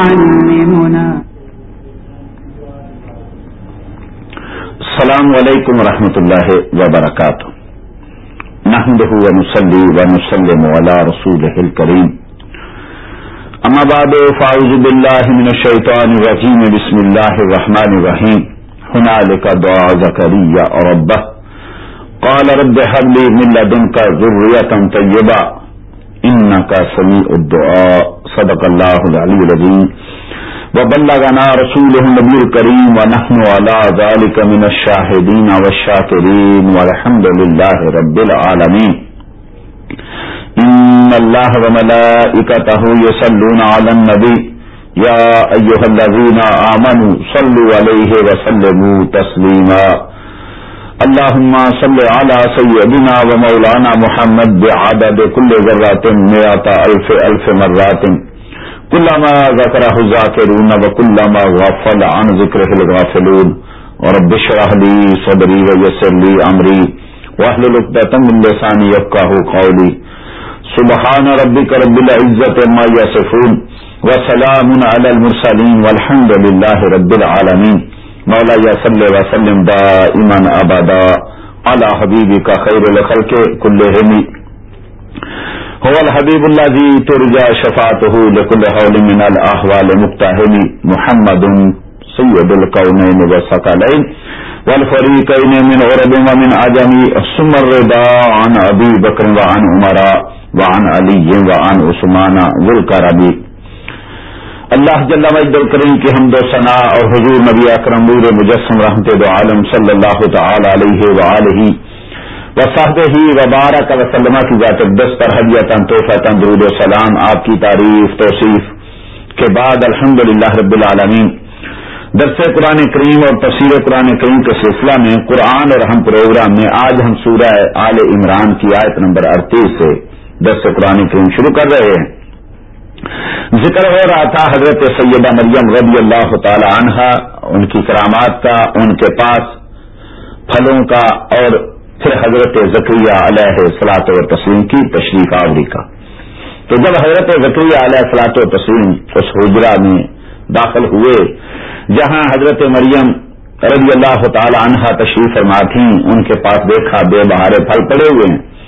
يعلمنا السلام علیکم ورحمۃ اللہ وبرکاتہ. نحمده ونصلي ونسلم على رسوله الكريم اما بعد، فاعوذ بالله من الشيطان الرجيم بسم الله الرحمن الرحيم هنالك دعا زكريا ربه قال رب هب لي من لدنك ذرية طيبة انك سميع الدعاء. صدق الله العلي العظيم. وبلغنا رسوله النبي الكريم ونحن على ذلك من الشاهدين والشاكرين والحمد لله رب العالمين. إن الله وملائكته يصلون على النبي. يا أيها الذين آمنوا صلوا عليه وسلموا تسليما. اللهم صل على سيدنا ومولانا محمد بعدد كل ذرات مئة ألف ألف مرات. كلما ذكره الذاكرون وكلما غفل عن ذكره الغافلون. ورب اشرح لي صدري ويسر لي امري واحلل عقدة من لساني يفقهوا قولي سبحان ربك رب العزة ما يصفون وسلام على المرسلين والحمد لله رب العالمين مولا یا صلی وسلم دائما ابدا على حبيبك خير الخلق كلهم هو الحبیب اللہ جی ترجا شفاعت لكل حول من الاحوال مقتحم محمد سید القونین والثقلین والفریقین من عرب ومن عجم، ثم الرضا عن ابی بکر وعن عمر وعن علی وعن عثمان ذو ذوالکرم اللہ جل مجد الکریم کی حمد و ثنا اور حضور نبی اکرم نور مجسم رحمت دو عالم صلی اللہ تعالی علیہ وآلہ وصحب ہی وبارک وسلم کی ذات دس پر حدیت توحفہ درود و سلام آپ کی تعریف توصیف کے بعد الحمد للہ رب العالمین۔ درس قرآن کریم اور تفسیر قرآن کریم کے سلسلہ میں قرآن اور ہم پروگرام میں آج ہم سورہ آل عمران کی آیت نمبر اڑتیس سے درس قرآن کریم شروع کر رہے ہیں۔ ذکر ہو رہا تھا حضرت سیدہ مریم رضی اللہ تعالی عنہ، ان کی کرامات کا، ان کے پاس پھلوں کا اور پھر حضرت ذکریہ علیہ سلاط و تسلیم کی تشریف آوری کا۔ تو جب حضرت ذکریہ علیہ سلاط و تسلیم اس حجرا میں داخل ہوئے، جہاں حضرت مریم رضی اللہ تعالی عنہا تشریف فرما تھیں، ان کے پاس دیکھا، بے بہارے پھل پڑے ہوئے ہیں۔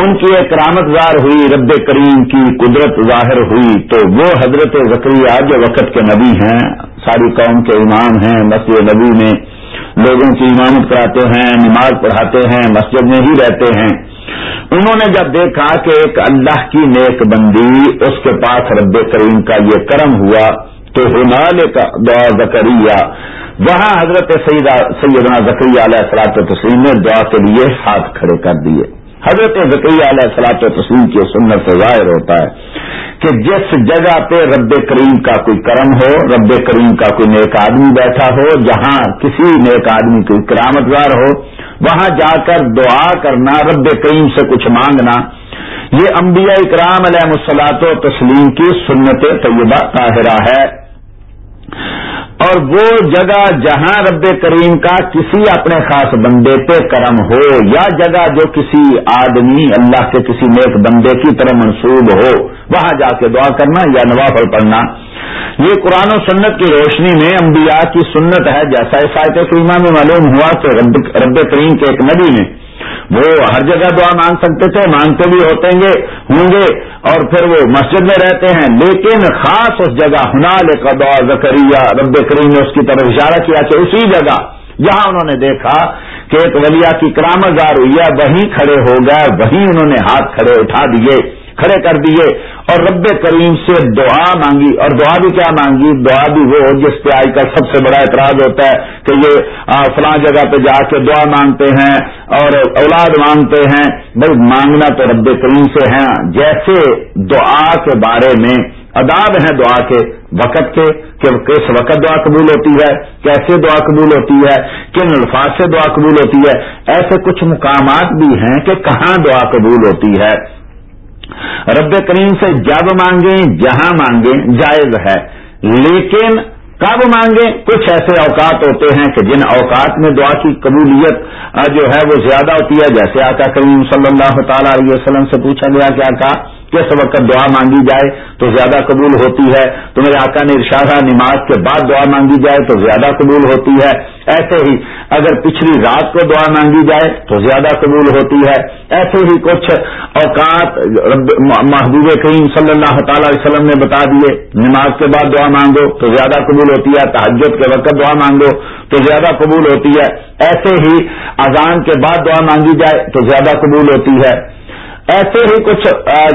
ان کی ایک رامت زار ہوئی، رب کریم کی قدرت ظاہر ہوئی، تو وہ حضرت ذکریہ جو وقت کے نبی ہیں، ساری قوم کے امام ہیں، مسجد نبی میں لوگوں کی امامت کراتے ہیں، نماز پڑھاتے ہیں، مسجد میں ہی رہتے ہیں۔ انہوں نے جب دیکھا کہ ایک اللہ کی نیک بندی، اس کے پاس رب کریم کا یہ کرم ہوا، تو ہنال کا دعا زکریہ وہاں حضرت سیدنا زکریہ علیہ السلاط تسلیم نے دعا کے لیے ہاتھ کھڑے کر دیے۔ حضرت ذکیہ علیہ السلاط و تسلیم کی سنت سے ظاہر ہوتا ہے کہ جس جگہ پہ رب کریم کا کوئی کرم ہو، رب کریم کا کوئی نیک آدمی بیٹھا ہو، جہاں کسی نیک آدمی کی کرامتگار ہو، وہاں جا کر دعا کرنا، رب کریم سے کچھ مانگنا، یہ انبیاء اکرام علیہ مسلاط و تسلیم کی سنت طیبہ طاہرہ ہے۔ اور وہ جگہ جہاں رب کریم کا کسی اپنے خاص بندے پہ کرم ہو، یا جگہ جو کسی آدمی اللہ کے کسی نیک بندے کی طرح منسوب ہو، وہاں جا کے دعا کرنا یا نوافل پڑھنا۔ یہ قرآن و سنت کی روشنی میں انبیاء کی سنت ہے، جیسا فائد کریمہ میں معلوم ہوا کہ رب کریم کے ایک نبی نے وہ ہر جگہ دعا مانگ سکتے تھے، مانگتے بھی ہوتے گے ہوں گے۔ اور پھر وہ مسجد میں رہتے ہیں، لیکن خاص اس جگہ، ہنال کا دعا زکریہ رب کریم نے اس کی طرف اشارہ کیا کہ اسی جگہ جہاں انہوں نے دیکھا کہ ایک ولیا کی کرامزار ہوئی ہے، وہیں کھڑے ہو گئے، وہیں انہوں نے ہاتھ کھڑے اٹھا دیے۔ کھڑے کر دیے اور رب کریم سے دعا مانگی اور دعا بھی کیا مانگی؟ دعا بھی وہ جس پہ آج کل سب سے بڑا اعتراض ہوتا ہے کہ یہ فلاں جگہ پہ جا کے دعا مانگتے ہیں اور اولاد مانگتے ہیں۔ بھائی، مانگنا تو رب کریم سے ہے۔ جیسے دعا کے بارے میں اداب ہیں دعا کے وقت کے، کہ کس وقت دعا قبول ہوتی ہے، کیسے دعا قبول ہوتی ہے، کن الفاظ سے دعا قبول ہوتی ہے۔ ایسے کچھ مقامات بھی ہیں کہ کہاں دعا قبول ہوتی ہے۔ رب کریم سے جب مانگیں، جہاں مانگیں، جائز ہے۔ لیکن کب مانگیں؟ کچھ ایسے اوقات ہوتے ہیں کہ جن اوقات میں دعا کی قبولیت جو ہے وہ زیادہ ہوتی ہے۔ جیسے آقا کریم صلی اللہ تعالی علیہ وسلم سے پوچھا گیا کہ آقا کس وقت دعا مانگی جائے تو زیادہ قبول ہوتی ہے۔ تو میرے آقا نے ارشادہ نماز کے بعد دعا مانگی جائے تو زیادہ قبول ہوتی ہے۔ ایسے ہی اگر پچھلی رات کو دعا مانگی جائے تو زیادہ قبول ہوتی ہے۔ ایسے ہی کچھ اوقات محبوب کریم صلی اللہ تعالی علیہ وسلم نے بتا دیے، نماز کے بعد دعا مانگو تو زیادہ قبول ہوتی ہے تحجد کے وقت دعا مانگو تو زیادہ قبول ہوتی ہے۔ ایسے ہی اذان کے بعد دعا مانگی جائے تو زیادہ قبول ہوتی ہے۔ ایسے ہی کچھ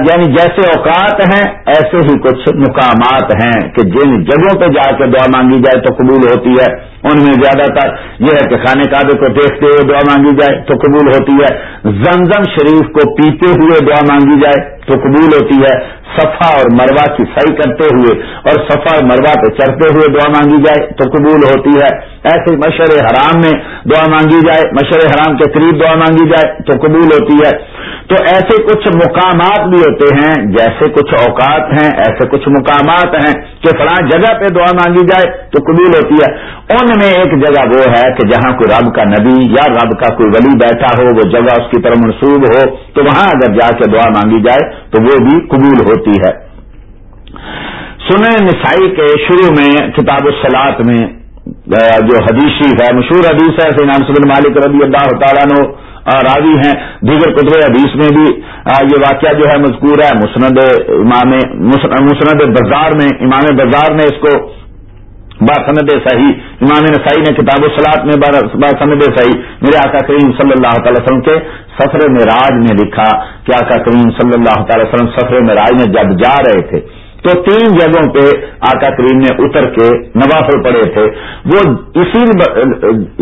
یعنی جیسے اوقات ہیں، ایسے ہی کچھ مقامات ہیں کہ جن جگہوں پہ جا کے دعا مانگی جائے تو قبول ہوتی ہے۔ ان میں زیادہ تر یہ ہے کہ خانے کعبے کو دیکھتے ہوئے دعا مانگی جائے تو قبول ہوتی ہے۔ زمزم شریف کو پیتے ہوئے دعا مانگی جائے تو قبول ہوتی ہے۔ صفا اور مروا کی صحیح کرتے ہوئے اور صفا اور مروا پہ چڑھتے ہوئے دعا مانگی جائے تو قبول ہوتی ہے۔ ایسے مشر حرام میں دعا مانگی جائے، مشر حرام کے قریب دعا مانگی جائے تو قبول ہوتی ہے۔ تو ایسے کچھ مقامات بھی ہوتے ہیں، جیسے کچھ اوقات ہیں، ایسے کچھ مقامات ہیں کہ فلاں جگہ پہ دعا مانگی جائے تو قبول ہوتی ہے۔ ان میں ایک جگہ وہ ہے کہ جہاں کوئی رب کا نبی یا رب کا کوئی ولی بیٹھا ہو، وہ جگہ اس کی طرف منسوب ہو، تو وہاں اگر جا کے دعا مانگی جائے تو وہ بھی قبول ہوتی ہے۔ سنیں نسائی کے شروع میں کتاب السلاط میں، جو حدیثی ہے، مشہور حدیث ہے سینام سبن مالک رضی اللہ تعالیٰ نو راوی ہیں۔ دیگر قطب حدیث میں بھی یہ واقعہ جو ہے مذکور ہے مسند امام، مسند بازار میں، امام بازار نے اس کو باسند صحیح، امام نسائی نے کتاب و سلاد میں باسند صحیح، میرے آقا کریم صلی اللہ تعالی وسلم کے سفر معراج میں لکھا کہ آقا کریم صلی اللہ تعالی وسلم سفر معراج میں جب جا رہے تھے۔ تو تین جگہوں پہ آقا کریم نے اتر کے نوافل پڑے تھے۔ وہ اسی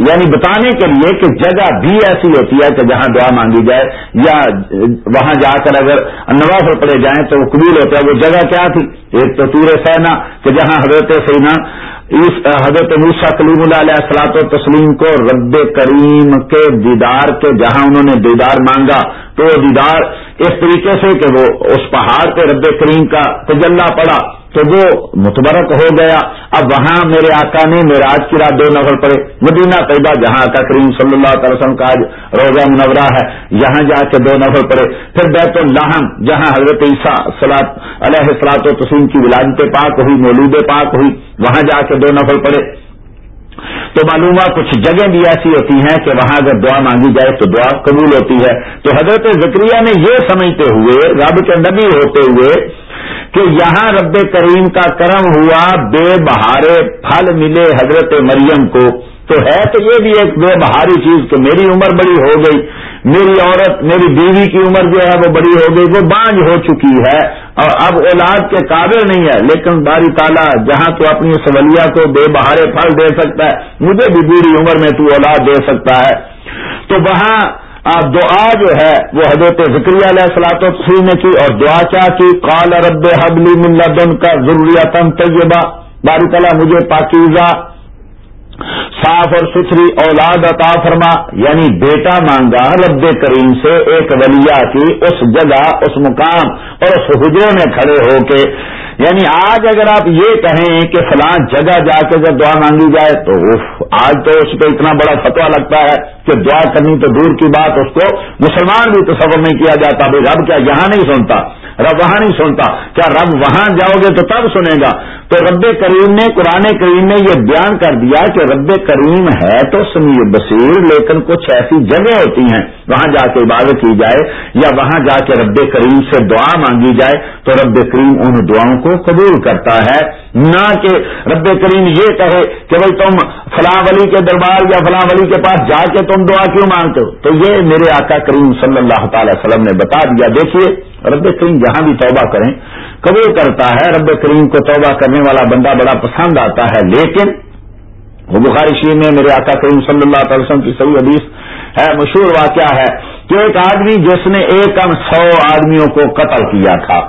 یعنی بتانے کے لیے کہ جگہ بھی ایسی ہوتی ہے کہ جہاں دعا مانگی جائے یا وہاں جا کر اگر نوافل پڑے جائیں تو وہ قبول ہوتا ہے۔ وہ جگہ کیا تھی؟ ایک تو تور سینا کہ جہاں حضرت سینا حضرت موسا کلیم اللہ علیہ السلاط و تسلیم کو رب کریم کے دیدار کے، جہاں انہوں نے دیدار مانگا، تو وہ دیدار اس طریقے سے کہ وہ اس پہاڑ پہ رب کریم کا تجلہ پڑا۔ تو وہ متبرک ہو گیا۔ اب وہاں میرے آقا نے میرے آج کی رات دو نفر پڑے مدینہ طیبہ جہاں آقا کریم صلی اللہ تعالی وسلم کا آج روزہ منورہ ہے، یہاں جا کے دو نفر پڑے پھر بیت الحم جہاں حضرت عیسیٰ علیہ السلاط و تسیم کی ولادت پاک ہوئی، مولود پاک ہوئی، وہاں جا کے دو نفر پڑے تو معلوم کچھ جگہیں بھی ایسی ہوتی ہیں کہ وہاں اگر دعا مانگی جائے تو دعا قبول ہوتی ہے۔ تو حضرت ذکریہ نے یہ سمجھتے ہوئے، رب کے نبی ہوتے ہوئے کہ یہاں رب کریم کا کرم ہوا، بے بہارے پھل ملے حضرت مریم کو۔ تو ہے تو یہ بھی ایک بے بہاری چیز کہ میری عمر بڑی ہو گئی، میری عورت، میری بیوی کی عمر جو ہے وہ بڑی ہو گئی، وہ بانج ہو چکی ہے اور اب اولاد کے قابل نہیں ہے، لیکن باری تعالیٰ جہاں تو اپنی سولیہ کو بے بہارے پھل دے سکتا ہے، مجھے بھی بوڑھی عمر میں تو اولاد دے سکتا ہے۔ تو وہاں دعا جو ہے وہ حضرت ذکری علیہ السلاط و نے کی اور دعا کیا کی، قال رب حبلی من لدن کا ضروریات طیبہ۔ باری تعالیٰ مجھے پاکیزہ صاف اور ستھری اولاد عطا فرما یعنی بیٹا مانگا رب کریم سے ایک ولیہ کی اس جگہ، اس مقام اور اس حجرے میں کھڑے ہو کے یعنی آج اگر آپ یہ کہیں کہ فلاں جگہ جا کے جب دعا مانگی جائے تو آج تو اس پہ اتنا بڑا فتوا لگتا ہے۔ کہ دعا کرنی تو دور کی بات، اس کو مسلمان بھی تصور نہیں کیا جاتا بھائی رب کیا یہاں نہیں سنتا، رب وہاں نہیں سنتا، کیا رب وہاں جاؤ گے تو تب سنے گا؟ تو رب کریم نے، قرآن کریم نے یہ بیان کر دیا کہ رب کریم ہے تو سمیع بصیر، لیکن کچھ ایسی جگہ ہوتی ہیں، وہاں جا کے عبادت کی جائے یا وہاں جا کے رب کریم سے دعا مانگی جائے، تو رب کریم ان دعاؤں کو قبول کرتا ہے۔ نہ کہ رب کریم یہ کہے کہ بھائی تم فلاں ولی کے دربار یا فلاں ولی کے پاس جا کے تو تم دعا کیوں مانگتے ہو؟ تو یہ میرے آقا کریم صلی اللہ تعالی وسلم نے بتا دیا، دیکھیے، رب کریم جہاں بھی توبہ کریں، قبول کرتا ہے، رب کریم کو توبہ کرنے والا بندہ بڑا پسند آتا ہے، لیکن وہ بخاری شیر میں میرے آقا کریم صلی اللہ تعالی وسلم کی صحیح حدیث ہے، مشہور واقعہ ہے کہ ایک آدمی جس نے ایک کم سو آدمیوں کو قتل کیا تھا۔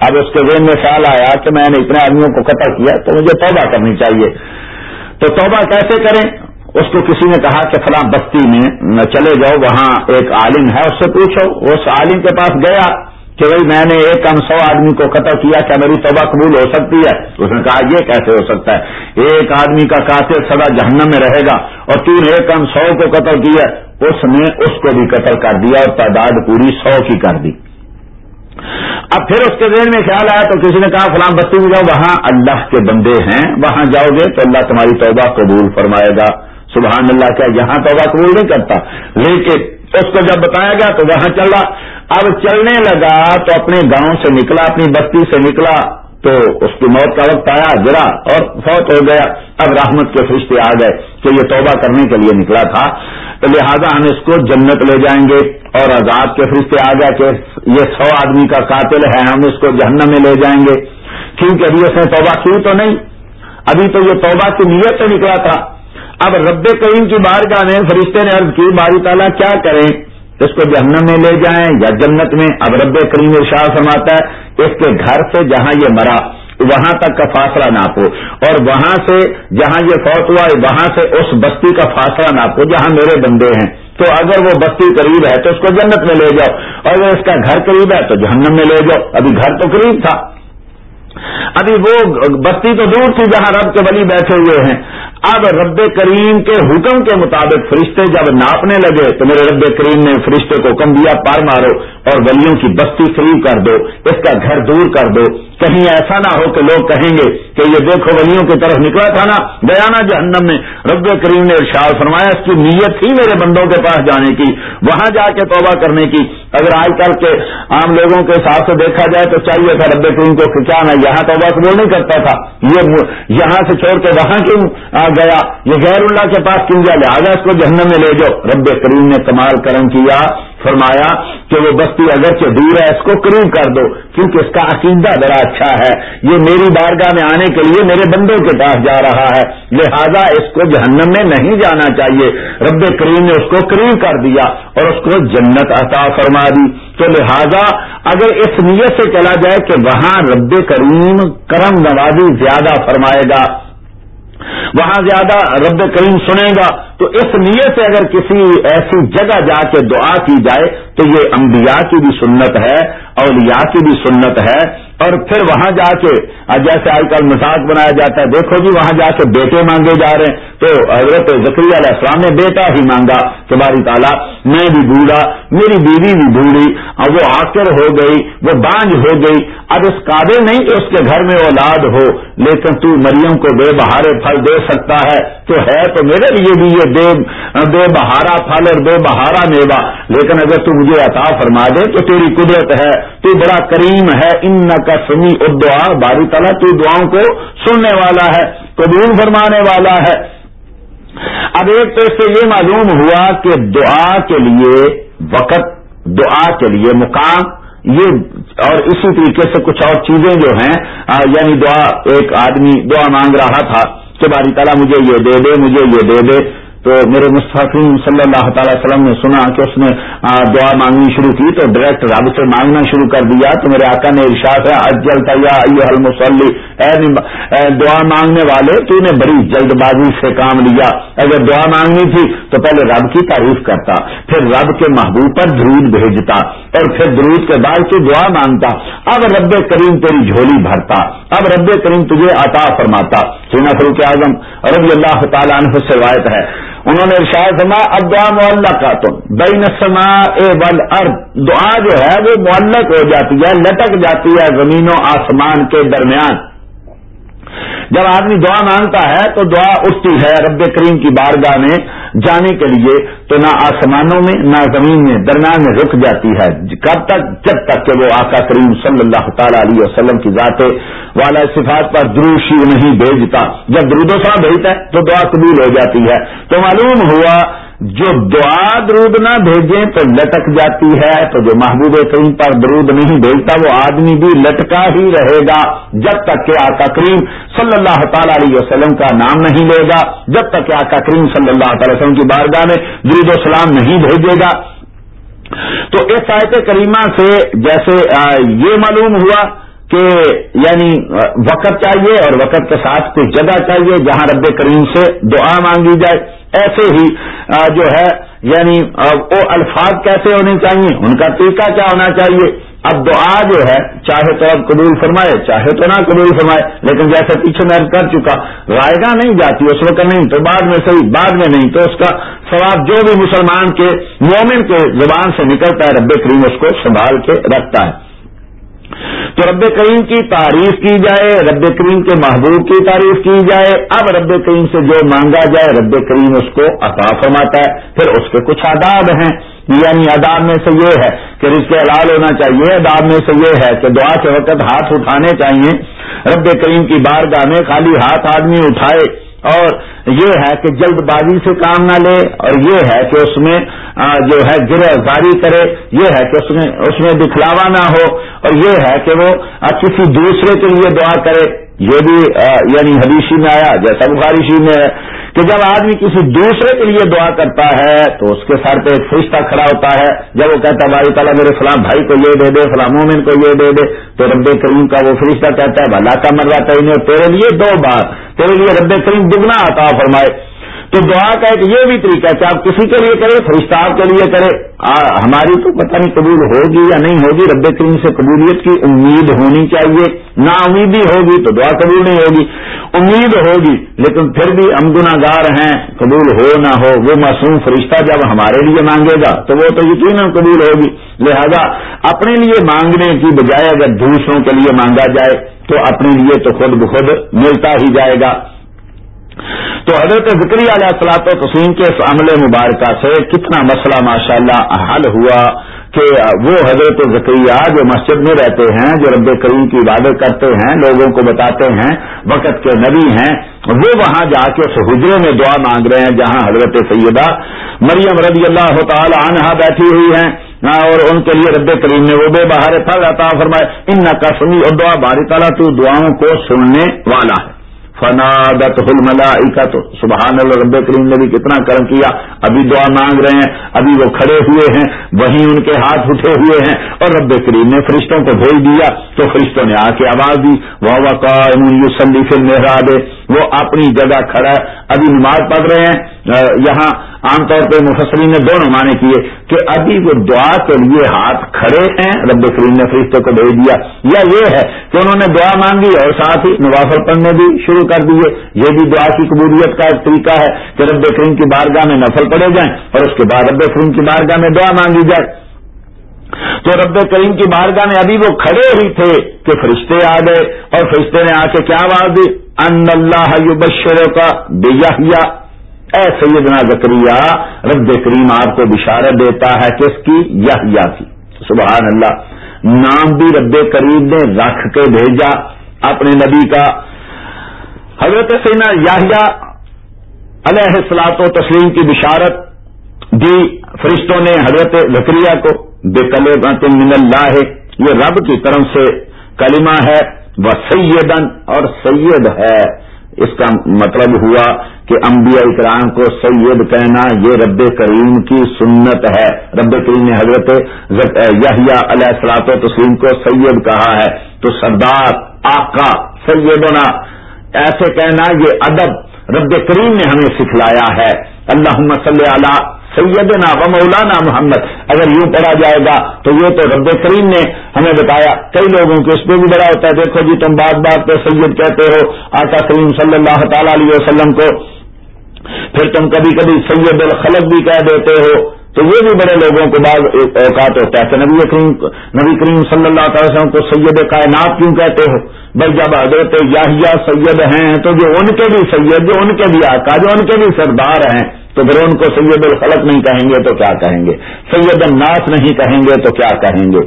اب اس کے ذہن میں خیال آیا کہ میں نے اتنے آدمیوں کو قتل کیا، تو مجھے توبہ کرنی چاہیے۔ تو توبہ کیسے کریں؟ اس کو کسی نے کہا کہ فلاں بستی میں چلے جاؤ، وہاں ایک عالم ہے، اس سے پوچھو۔ اس عالم کے پاس گیا کہ بھائی میں نے ایک کم سو آدمی کو قتل کیا کیا میری توبہ قبول ہو سکتی ہے؟ اس نے کہا یہ کیسے ہو سکتا ہے؟ ایک آدمی کا قاتل سدا جہنم میں رہے گا اور تین ایک کم سو کو قتل کیا، اس نے اس کو بھی قتل کر دیا اور تعداد پوری سو کی کر دی۔ اب پھر اس کے ذہن میں خیال آیا تو کسی نے کہا فلاں بستی میں جاؤ، وہاں اللہ کے بندے ہیں، وہاں جاؤ گے تو اللہ تمہاری توبہ قبول فرمائے گا۔ سبحان اللہ کیا، یہاں توبہ قبول نہیں کرتا۔ لیکن اس کو جب بتایا گیا تو وہاں چل رہا اب چلنے لگا تو اپنے گاؤں سے نکلا، اپنی بستی سے نکلا۔ تو اس کی موت کا وقت آیا، گرا اور فوت ہو گیا۔ اب رحمت کے فرشتے آ گئے کہ یہ توبہ کرنے کے لیے نکلا تھا۔ تو لہذا ہم اس کو جنت لے جائیں گے۔ اور آزاد کے فرشتے آ گیا کہ یہ سو آدمی کا قاتل ہے، ہم اس کو جہنم میں لے جائیں گے۔ کیونکہ ابھی اس نے توبہ کی تو نہیں۔ ابھی تو یہ توبہ کی نیت سے نکلا تھا۔ اب رب کریم کی بارگاہ میں فرشتے نے عرض کی، باری تعالیٰ کیا کریں؟ اس کو جہنم میں لے جائیں یا جنت میں؟ اب رب کریم ارشاد فرماتا ہے، اس کے گھر سے جہاں یہ مرا، وہاں تک کا فاصلہ ناپو اور وہاں سے جہاں یہ فوت ہوا وہاں سے اس بستی کا فاصلہ ناپو جہاں میرے بندے ہیں۔ تو اگر وہ بستی قریب ہے، تو اس کو جنت میں لے جاؤ۔ اور اگر اس کا گھر قریب ہے، تو جہنم میں لے جاؤ۔ ابھی گھر تو قریب تھا۔ ابھی وہ بستی تو دور تھی جہاں رب کے بلی بیٹھے ہوئے ہیں۔ اب رب کریم کے حکم کے مطابق فرشتے جب ناپنے لگے تو میرے رب کریم نے فرشتے کو کم دیا پار مارو اور ولیوں کی بستی فری کر دو، اس کا گھر دور کر دو۔ کہیں ایسا نہ ہو کہ لوگ کہیں گے کہ یہ دیکھو ولیوں کی طرف نکلا تھا نا۔ گیا نا جہنم میں رب کریم نے ارشاد فرمایا، اس کی نیت تھی میرے بندوں کے پاس جانے کی، وہاں جا کے توبہ کرنے کی۔ اگر آج کل کے عام لوگوں کے حساب سے دیکھا جائے تو چاہیے تھا رب کریم کو کہ کیا یہاں توبہ قبول نہیں کرتا تھا۔ یہ یہاں سے چھوڑ کے وہاں گیا، یہ غیر اللہ کے پاس کیوں گیا؟ لہٰذا اس کو جہنم میں لے جاؤ۔ رب کریم نے کمال کرم کیا، فرمایا کہ وہ بستی اگرچہ دور ہے، اس کو قریب کر دو، کیونکہ اس کا عقیدہ بڑا اچھا ہے۔ یہ میری بارگاہ میں آنے کے لیے میرے بندوں کے پاس جا رہا ہے۔ لہذا اس کو جہنم میں نہیں جانا چاہیے۔ رب کریم نے اس کو قریب کر دیا اور اس کو جنت عطا فرما دی۔ تو لہذا اگر اس نیت سے چلا جائے کہ وہاں رب کریم کرم نوازی زیادہ فرمائے گا وہاں زیادہ رب کریم سنے گا تو اس نیت سے اگر کسی ایسی جگہ جا کے دعا کی جائے تو یہ انبیاء کی بھی سنت ہے، اولیاء کی بھی سنت ہے۔ اور پھر وہاں جا کے جیسے آج کل مزاق بنایا جاتا ہے، دیکھو جی وہاں جا کے بیٹے مانگے جا رہے ہیں۔ تو حضرت ذکری علیہ السلام نے بیٹا ہی مانگا۔ کہ باری تعالیٰ، میں بھی بوڑھا، میری بیوی بھی بوڑھی، اور وہ آکر ہو گئی، وہ بانج ہو گئی۔ اب اس قابل نہیں کہ اس کے گھر میں اولاد ہو، لیکن تو مریم کو بے بہارے پھل دے سکتا ہے۔ تو ہے تو میرے لیے بھی یہ بے بہارا پھل اور بے بہارا میوا لیکن اگر تو مجھے عطا فرما دے تو تیری قدرت ہے، تو بڑا کریم ہے۔ ان کا سمی ادعا باری تعالیٰ تو دعاؤں کو سننے والا ہے، قبول فرمانے والا ہے۔ اب ایک تو اس سے یہ معلوم ہوا کہ دعا کے لیے وقت، دعا کے لیے مقام، یہ اور اسی طریقے سے کچھ اور چیزیں جو ہیں یعنی دعا، ایک آدمی دعا مانگ رہا تھا کہ باری تعالیٰ مجھے یہ دے دے، مجھے یہ دے دے۔ تو میرے مستقیم صلی اللہ تعالی وسلم نے سنا کہ اس نے دعا مانگنی شروع کی تو ڈائریکٹ رب سے مانگنا شروع کر دیا تو میرے آقا نے ارشاد ہے، اجل طیا المسلی اے دعا مانگنے والے، تو نے بڑی جلد بازی سے کام لیا۔ اگر دعا مانگنی تھی تو پہلے رب کی تعریف کرتا، پھر رب کے محبوب پر درود بھیجتا اور پھر درود کے بعد تو دعا مانگتا۔ اب رب کریم تیری جھولی بھرتا، اب رب کریم تجھے عطا فرماتا۔ سینا فروخ اعظم رضی اللہ تعالیٰ عنہ سے روایت ہے۔ انہوں نے ارشاد سما ادعا معلّہ کا تم بین سما اے ول ارد دعا جو ہے وہ معلق ہو جاتی ہے، لٹک جاتی ہے زمین و آسمان کے درمیان۔ جب آدمی دعا مانگتا ہے تو دعا اٹھتی ہے، رب کریم کی بارگاہ میں۔ جانے کے لیے تو نہ آسمانوں میں، نہ زمین میں، درمیان میں رک جاتی ہے۔ کب تک؟ جب تک کہ وہ آقا کریم صلی اللہ تعالی علیہ وسلم کی ذات والا صفات پر دروشی نہیں بھیجتا۔ جب درود و بھیجتا ہے تو دعا قبول ہو جاتی ہے۔ تو معلوم ہوا جو دعا درود نہ بھیجیں تو لٹک جاتی ہے، تو جو محبوب کریم پر درود نہیں بھیجتا، وہ آدمی بھی لٹکا ہی رہے گا۔ جب تک کہ آقا کریم صلی اللہ تعالی علیہ وسلم کا نام نہیں لے گا، جب تک کہ آقا کریم صلی اللہ تعالی وسلم کی بارگاہ میں درود و سلام نہیں بھیجے گا۔ تو اس آیت کریمہ سے جیسے یہ معلوم ہوا کہ یعنی وقت چاہیے اور وقت کے ساتھ کوئی جگہ چاہیے جہاں رب کریم سے دعا مانگی جائے۔ ایسے ہی جو ہے یعنی وہ الفاظ کیسے ہونے چاہیے؟ ان کا طریقہ کیا ہونا چاہیے؟ اب دعا جو ہے، چاہے تو اب قبول فرمائے، چاہے تو نہ قبول فرمائے، لیکن جیسے پیچھے میں کر چکا رائے نہیں جاتی اس وقت نہیں، تو بعد میں صحیح، بعد میں نہیں، تو اس کا سواب جو بھی مسلمان کے، مومن کے زبان سے نکلتا ہے، رب کریم اس کو سنبھال کے رکھتا ہے۔ تو رب کریم کی تعریف کی جائے، رب کریم کے محبوب کی تعریف کی جائے۔ اب رب کریم سے جو مانگا جائے، رب کریم اس کو عطا فرماتا ہے۔ پھر اس کے کچھ آداب ہیں۔ یعنی آداب میں سے یہ ہے کہ رزق حلال ہونا چاہیے۔ آداب میں سے یہ ہے کہ دعا کے وقت ہاتھ اٹھانے چاہیے۔ رب کریم کی بارگاہ میں خالی ہاتھ آدمی اٹھائے۔ اور یہ ہے کہ جلد بازی سے کام نہ لے، اور یہ ہے کہ اس میں جو ہے گرفتاری کرے، یہ ہے کہ اس میں اس میں دکھلاوا نہ ہو، اور یہ ہے کہ وہ کسی دوسرے کے لیے دعا کرے۔ یہ بھی یعنی حدیثی میں آیا، جیسا بخاری شی میں ہے، کہ جب آدمی کسی دوسرے کے لیے دعا کرتا ہے، تو اس کے سر پہ ایک فرشتہ کھڑا ہوتا ہے، جب وہ کہتا ہے، بھائی تعالیٰ، میرے فلاں بھائی کو یہ دے دے، فلاں مومن کو یہ دے دے، تو رب کریم کا وہ فرشتہ کہتا ہے، بھلا کا مروا تین تیرے لیے دو بار، تیرے لیے رب کریم دگنا آتا فرمائے۔ تو دعا کا ایک یہ بھی طریقہ ہے کہ آپ کسی کے لیے کریں فرشتہ آپ کے لیے کرے ہماری تو پتہ نہیں قبول ہوگی یا نہیں ہوگی، رب کریم سے قبولیت کی امید ہونی چاہیے۔ نا امیدی ہوگی تو دعا قبول نہیں ہوگی۔ امید ہوگی، لیکن پھر بھی ہم گناگار ہیں، قبول ہو نہ ہو، وہ معصوم فرشتہ جب ہمارے لیے مانگے گا، تو وہ تو یقیناً قبول ہوگی۔ لہذا اپنے لیے مانگنے کی بجائے اگر دوسروں کے لیے مانگا جائے، تو اپنے لیے تو خود بخود ملتا ہی جائے گا۔ تو حضرت ذکری علیہ السلاط و تسلیم کے اس عمل مبارکہ سے کتنا مسئلہ ماشاءاللہ حل ہوا کہ وہ حضرت ذکریہ جو مسجد میں رہتے ہیں، جو رب کریم کی عبادت کرتے ہیں، لوگوں کو بتاتے ہیں، وقت کے نبی ہیں، وہ وہاں جا کے اس حجرے میں دعا مانگ رہے ہیں جہاں حضرت سیدہ مریم رضی اللہ تعالی عنہا بیٹھی ہوئی ہیں۔ ہاں، اور ان کے لیے رب کریم نے وہ بے باہر پھل عطا فرمائے ان نقصمی اور دعا باری تعالیٰ تو دعاؤں کو سننے والا ہے۔ فنادت الملائکہ تو سبحان اللہ، رب کریم نے بھی کتنا کرم کیا. ابھی دعا مانگ رہے ہیں، ابھی وہ کھڑے ہوئے ہیں، وہیں ان کے ہاتھ اٹھے ہوئے ہیں. اور رب کریم نے فرشتوں کو بھیج دیا، تو فرشتوں نے آ کے آواز دی. واہ وقاصلی فل محراب وہ اپنی جگہ کھڑا ہے. ابھی نماز پڑھ رہے ہیں، یہاں عام طور پہ مفسری نے دونوں معنی کیے کہ ابھی وہ دعا کے لیے ہاتھ کھڑے ہیں، رب کریم نے فرشتوں کو بھیج دیا۔ یا یہ ہے کہ انہوں نے دعا مانگی اور ساتھ ہی نوافل پڑھنے بھی شروع کر دیے۔ یہ بھی دعا کی قبولیت کا ایک طریقہ ہے کہ رب کریم کی بارگاہ میں نفل پڑے جائیں اور اس کے بعد رب کریم کی بارگاہ میں دعا مانگی جائے۔ تو رب کریم کی بارگاہ میں ابھی وہ کھڑے ہی تھے کہ فرشتے آ گئے اور فرشتے نے آ کے کیا آواز دی ان اللہ بشروں کا بے اے سیدنا زکریہ رب کریم آپ کو بشارت دیتا ہے کس کی؟ یا کی۔ سبحان اللہ۔ نام بھی رب کریم نے رکھ کے بھیجا اپنے نبی کا۔ حضرت سینا یاہیا علیہ السلاط و تسلیم کی بشارت دی۔ فرشتوں نے حضرت زکریہ کو بے کل من اللہ، یہ رب کی طرف سے کلمہ ہے، وہ سیدن اور سید ہے۔ اس کا مطلب ہوا کہ انبیاء اکرام کو سید کہنا یہ رب کریم کی سنت ہے۔ رب کریم نے حضرت یحییٰ علیہ السلاط و تسلیم کو سید کہا ہے۔ تو سردار، آقا، سیدنا، ایسے کہنا یہ ادب رب کریم نے ہمیں سکھلایا ہے۔ اللہ صلی اللہ سیدنا و مولانا محمد۔ اگر یوں پڑھا جائے گا تو یہ تو رب کریم نے ہمیں بتایا۔ کئی لوگوں کو اس پہ بھی بڑا ہوتا ہے، دیکھو جی تم بات بات پہ سید کہتے ہو، آقا کریم صلی اللہ تعالی علیہ وسلم کو۔ پھر تم کبھی کبھی سید الخلق بھی کہہ دیتے ہو۔ تو یہ بھی بڑے لوگوں کو بعض اوقات ہوتا ہے کہ نبی کریم نبی کریم صلی اللہ تعالی وسلم کو سید کائنات کیوں کہتے ہو؟ بھائی جب حضرت یاہیا سید ہیں تو جو ان کے بھی سید، جو ان کے بھی آقا، جو ان کے بھی سردار ہیں۔ تو پھر ان کو سید الخلق نہیں کہیں گے تو کیا کہیں گے؟ سید الناس نہیں کہیں گے تو کیا کہیں گے؟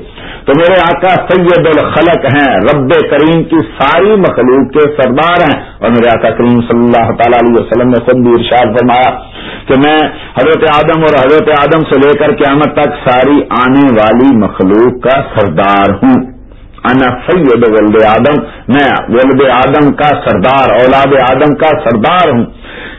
تو میرے آقا سید الخلق ہیں، رب کریم کی ساری مخلوق کے سردار ہیں۔ اور میرے آقا کریم صلی اللہ تعالی علیہ وسلم نے خود بھی ارشاد فرمایا کہ میں حضرت آدم اور حضرت آدم سے لے کر قیامت تک ساری آنے والی مخلوق کا سردار ہوں۔ انا سید ولد آدم. میں ولد آدم کا سردار، اولاد آدم کا سردار ہوں۔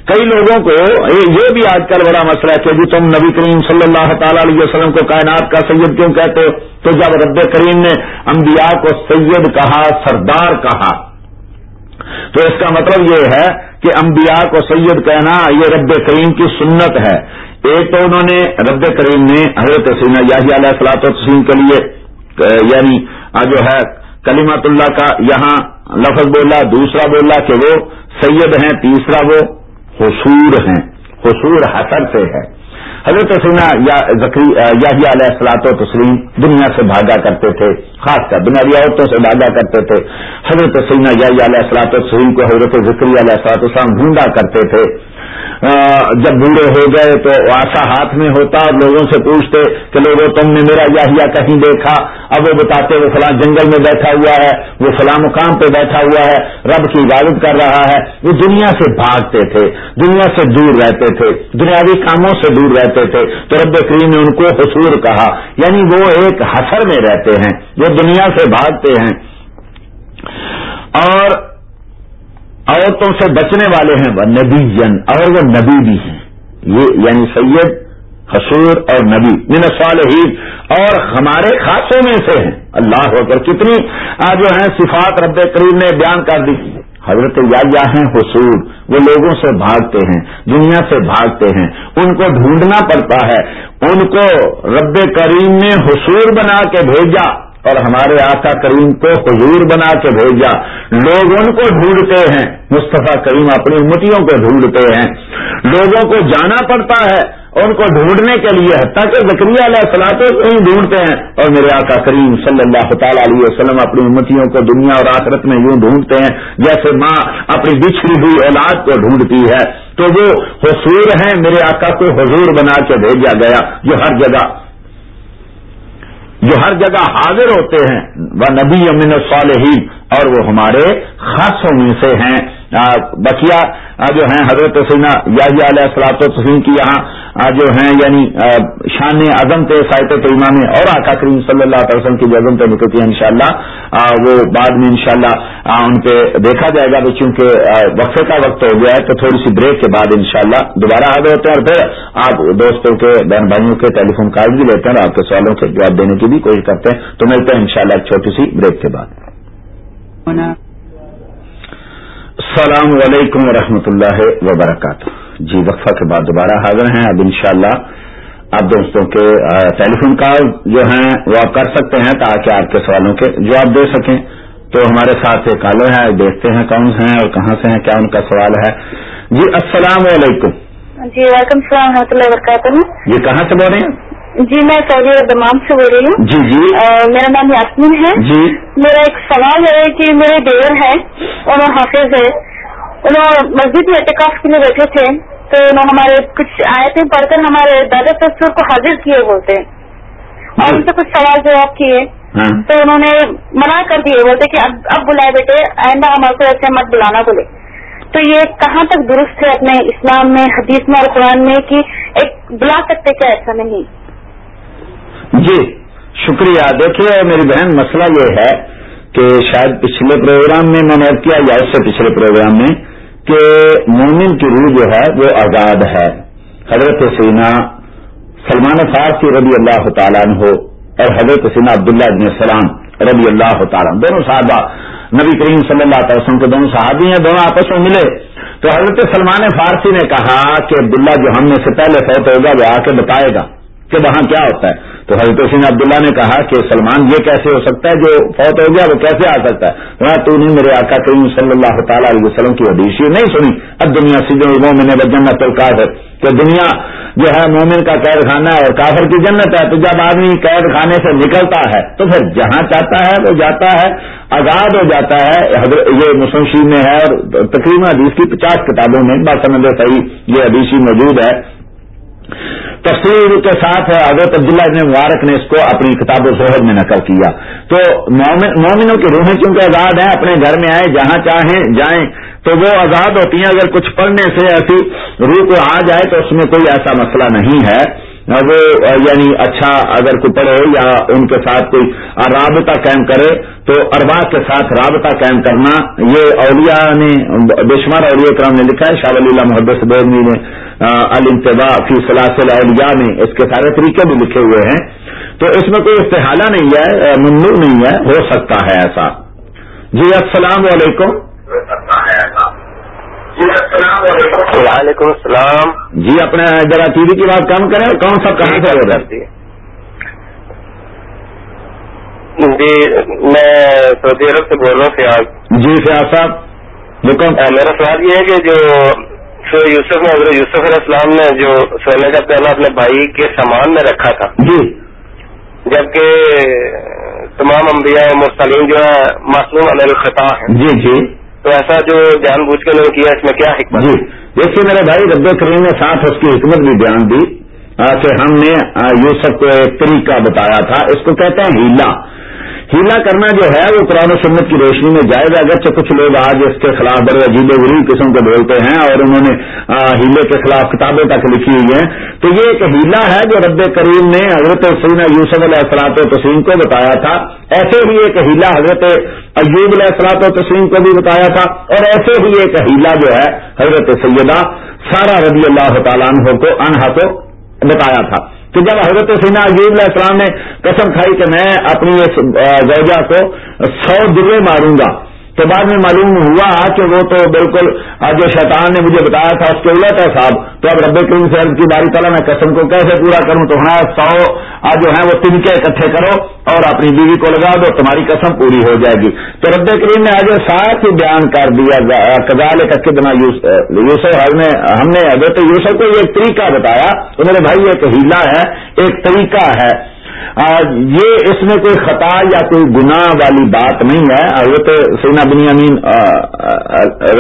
کئی لوگوں کو یہ بھی آج کل بڑا مسئلہ ہے کہ جی تم نبی کریم صلی اللہ تعالی علیہ وسلم کو کائنات کا سید کیوں کہتے ہو؟ تو جب رب کریم نے انبیاء کو سید کہا، سردار کہا۔ تو اس کا مطلب یہ ہے کہ انبیاء کو سید کہنا یہ رب کریم کی سنت ہے۔ ایک تو انہوں نے، رب کریم نے حضرت سینا یاہی علیہ السلاط وسیم کے لیے یعنی جو ہے کلیمت اللہ کا یہاں لفظ بولا، دوسرا بولا کہ وہ سید ہیں، تیسرا وہ حصور ہیں۔ حصور حسر سے ہے۔ حضرت سینا یا علیہ السلاط و تسلیم دنیا سے بھاگا کرتے تھے، خاص کر بنیادی عورتوں سے بھاگا کرتے تھے۔ حضرت سینا یا علیہ السلاط و تسلیم کو حضرت ذکری علیہ السلاط السلام ڈھونڈا کرتے تھے۔ جب بوڑھے ہو گئے تو آسا ہاتھ میں ہوتا اور لوگوں سے پوچھتے کہ لوگوں، تم نے میرا یاہیا کہیں دیکھا؟ اب وہ بتاتے وہ فلاں جنگل میں بیٹھا ہوا ہے، وہ فلاں مقام پہ بیٹھا ہوا ہے، رب کی عبادت کر رہا ہے۔ وہ دنیا سے بھاگتے تھے، دنیا سے دور رہتے تھے، دنیاوی کاموں سے دور رہتے تھے۔ تو رب کریم نے ان کو حصور کہا یعنی وہ ایک حسر میں رہتے ہیں، وہ دنیا سے بھاگتے ہیں۔ اور عورتوں سے بچنے والے ہیں، وہ نبی جن اور وہ نبی بھی ہیں۔ یہ یعنی سید، حصور اور نبی، من صالحین اور ہمارے خاصوں میں سے ہیں۔ اللہ ہو کر کتنی جو ہیں، صفات رب کریم نے بیان کر دی۔ حضرت یا ہیں حصور وہ لوگوں سے بھاگتے ہیں، دنیا سے بھاگتے ہیں۔ ان کو ڈھونڈنا پڑتا ہے۔ ان کو رب کریم نے حصور بنا کے بھیجا۔ اور ہمارے آقا کریم کو حضور بنا کے بھیجا۔ لوگ ان کو ڈھونڈتے ہیں۔ مصطفیٰ کریم اپنی امتیوں کو ڈھونڈتے ہیں۔ لوگوں کو جانا پڑتا ہے ان کو ڈھونڈنے کے لیے تاکہ زکری علیہ سلاطوں کو ہی ڈھونڈتے ہیں؟ اور میرے آقا کریم صلی اللہ تعالی علیہ وسلم اپنی امتیوں کو دنیا اور آخرت میں یوں ڈھونڈتے ہیں جیسے ماں اپنی بچھڑی ہوئی اولاد کو ڈھونڈتی ہے۔ تو وہ حصور ہیں، میرے آقا کو حضور بنا کے بھیجا گیا جو ہر جگہ جو ہر جگہ حاضر ہوتے ہیں، وہ نبی امین الصالحین، اور وہ ہمارے خاصوں میں سے ہیں۔ بکیا جو ہیں حضرت سینا یاجی علیہ السلاط وسلیم کی یہاں جو ہیں یعنی شان اعظم تھے سائط امام اور آقا کریم صلی اللہ علیہ وسلم کی جو عظمت نکلتی ہیں انشاءاللہ وہ بعد میں انشاءاللہ ان پہ دیکھا جائے گا چونکہ وقفے کا وقت ہو گیا ہے، تو تھوڑی سی بریک کے بعد انشاءاللہ دوبارہ حاضر ہوتے ہیں، اور پھر آپ دوستوں کے، بہن بھائیوں کے ٹیلی فون کال بھی لیتے ہیں، اور آپ کے سوالوں کے جواب دینے کی بھی کوشش کرتے ہیں، تو ملتے ہیں انشاءاللہ ایک چھوٹی سی بریک کے بعد۔ السلام علیکم ورحمۃ اللہ وبرکاتہ۔ جی وقفہ کے بعد دوبارہ حاضر ہیں۔ اب انشاءاللہ شاء آپ دوستوں کے ٹیلی فون کال جو ہیں وہ آپ کر سکتے ہیں تاکہ آپ کے سوالوں کے جواب دے سکیں۔ تو ہمارے ساتھ ایک کالر ہے دیکھتے ہیں کون ہیں اور کہاں سے ہیں کیا ان کا سوال ہے۔ جی السلام علیکم۔ جی وعلیکم السلام و رحمۃ اللہ وبرکاتہ۔ جی کہاں سے بول رہے ہیں؟ جی میں سعودی دمام سے بول رہی ہوں۔ جی جی۔ میرا نام یاسمین ہے۔ جی۔ میرا ایک سوال ہے کہ میرے دیور ہے انہوں حافظ ہے انہوں مسجد میں اعتکاف کے لیے بیٹھے تھے تو انہوں ہمارے کچھ آیتیں پڑھ کر ہمارے دادا تصور کو حاضر کیے بولتے اور ان سے کچھ سوال جواب کیے۔ ہاں۔ تو انہوں نے منع کر دیے بولتے کہ اب اب بلائے بیٹے آئندہ ہمارے کو ایسے مت بلانا بولے۔ تو یہ کہاں تک درست ہے اپنے اسلام میں حدیث میں اور قرآن میں کہ ایک بلا سکتے کیا ایسا نہیں؟ جی شکریہ۔ دیکھیے، میری بہن، مسئلہ یہ ہے کہ شاید پچھلے پروگرام میں میں نے کیا، یا اس سے پچھلے پروگرام میں، کہ مومن کی روح جو ہے، وہ آزاد ہے۔ حضرت سینا سلمان فارسی رضی اللہ تعالیٰ ہو اور حضرت سینا عبداللہ ابن السلام رضی اللہ تعالیٰ دونوں صحابہ، نبی کریم صلی اللہ تعالی وسلم کے دونوں صحابی ہیں، دونوں آپس میں ملے۔ تو حضرت سلمان فارسی نے کہا کہ عبداللہ جو ہم میں سے پہلے فوت ہوگا، وہ آ کے بتائے گا کہ وہاں کیا ہوتا ہے۔ تو حضرت حسین عبداللہ نے کہا کہ سلمان یہ کیسے ہو سکتا ہے جو فوت ہو گیا وہ کیسے آ سکتا ہے؟ تو نے میرے آقا کریم صلی اللہ تعالیٰ علیہ وسلم کی حدیث یہ نہیں سنی۔ اب دنیا سیدھوں مومن جنت القاف ہے کہ دنیا جو ہے مومن کا قید خانہ ہے اور کافر کی جنت ہے، تو جب آدمی قید خانے سے نکلتا ہے، تو پھر جہاں چاہتا ہے وہ جاتا ہے، آزاد ہو جاتا ہے۔ یہ مسلم میں ہے اور تقریباً حدیث کی پچاس کتابوں میں بات سمجھ صحیح یہ حدیثی موجود ہے۔ تفصیل کے ساتھ حضرت عبداللہ ابن مبارک نے اس کو اپنی کتاب و زہد میں نقل کیا۔ تو مومنوں کی روحیں چونکہ آزاد ہیں؟ اپنے گھر میں آئے جہاں چاہیں، جائیں۔ تو وہ آزاد ہوتی ہیں۔ اگر کچھ پڑھنے سے ایسی روح کو آ جائے تو اس میں کوئی ایسا مسئلہ نہیں ہے۔ وہ یعنی اچھا اگر کوئی پڑھے یا ان کے ساتھ کوئی رابطہ قائم کرے، تو اربا کے ساتھ رابطہ قائم کرنا، یہ اولیاء نے، بے شمار اولیاء کرام نے لکھا ہے، شاہ ولی اللہ محبت سبیدنی نے الانتبا فی سلاسل اولیاء میں اس کے سارے طریقے بھی لکھے ہوئے ہیں۔ تو اس میں کوئی استحالہ نہیں ہے، ممنوع نہیں ہے، ہو سکتا ہے ایسا۔ جی السلام علیکم۔ جی، وعلیکم السلام۔ جی اپنے ذرا ٹی وی کی بات کم کریں کون سا کہاں سے ہو رہا جی میں سعودی عرب سے بول رہا ہوں فیاض۔ جی فیاض صاحب میرا سوال یہ ہے کہ جو سورہ یوسف میں حضرت یوسف علیہ السلام نے جو سونے کا پہلا اپنے بھائی کے سامان میں رکھا تھا جی۔ جبکہ تمام انبیاء مرسلین جو ہے معصوم علیہ الخطا ہیں۔ جی جی۔ تو ایسا جو جان بوجھ کے انہوں نے کیا، اس میں کیا حکمت؟ جی دیکھیے میرے بھائی، رب کریم نے ساتھ اس کی حکمت بھی بیان دی۔ کہ ہم نے یوسف کو ایک طریقہ بتایا تھا، اس کو کہتے ہیں ہیلا۔ ہیلا کرنا جو ہے وہ قرآن و سنت کی روشنی میں جائز ہے، اگرچہ کچھ لوگ آج اس کے خلاف بڑے عجیب و غریب قسم کے بولتے ہیں اور انہوں نے ہیلے کے خلاف کتابیں تک لکھی ہوئی ہیں۔ تو یہ ایک ہیلا ہے جو رب کریم نے حضرت سینا یوسف علیہ السلاط و تسلیم کو بتایا تھا۔ ایسے ہی ایک ہیلا حضرت ایوب علیہ السلاط و تسلیم کو بھی بتایا تھا۔ اور ایسے ہی ایک ہیلا جو ہے حضرت سیدہ سارا رضی اللہ تعالیٰ عنہ کو انہا کو بتایا تھا۔ کہ جب حضرت سینا عجیب علیہ السلام نے قسم کھائی کہ میں اپنی اس زوجہ کو سو درے ماروں گا تو بعد میں معلوم ہوا کہ وہ تو بالکل جو شیطان نے مجھے بتایا تھا اس کے الٹ ہے صاحب، تو اب رب کریم سے عرض کی باری تعالیٰ، میں قسم کو کیسے پورا کروں؟ تو ہاں سو، آج جو ہے وہ تنکے اکٹھے کرو اور اپنی بیوی کو لگا دو، تمہاری قسم پوری ہو جائے گی۔ تو رب کریم نے آج ساتھ ہی بیان کر دیا۔ کزال کا کتنا یوسف، ہم نے ہم نے حضرت یوسف کو یہ ایک طریقہ بتایا، تو میرے بھائی، ایک ہیلا ہے، ایک طریقہ ہے۔ یہ اس میں کوئی خطا یا کوئی گناہ والی بات نہیں ہے۔ حضرت سینا بنی امین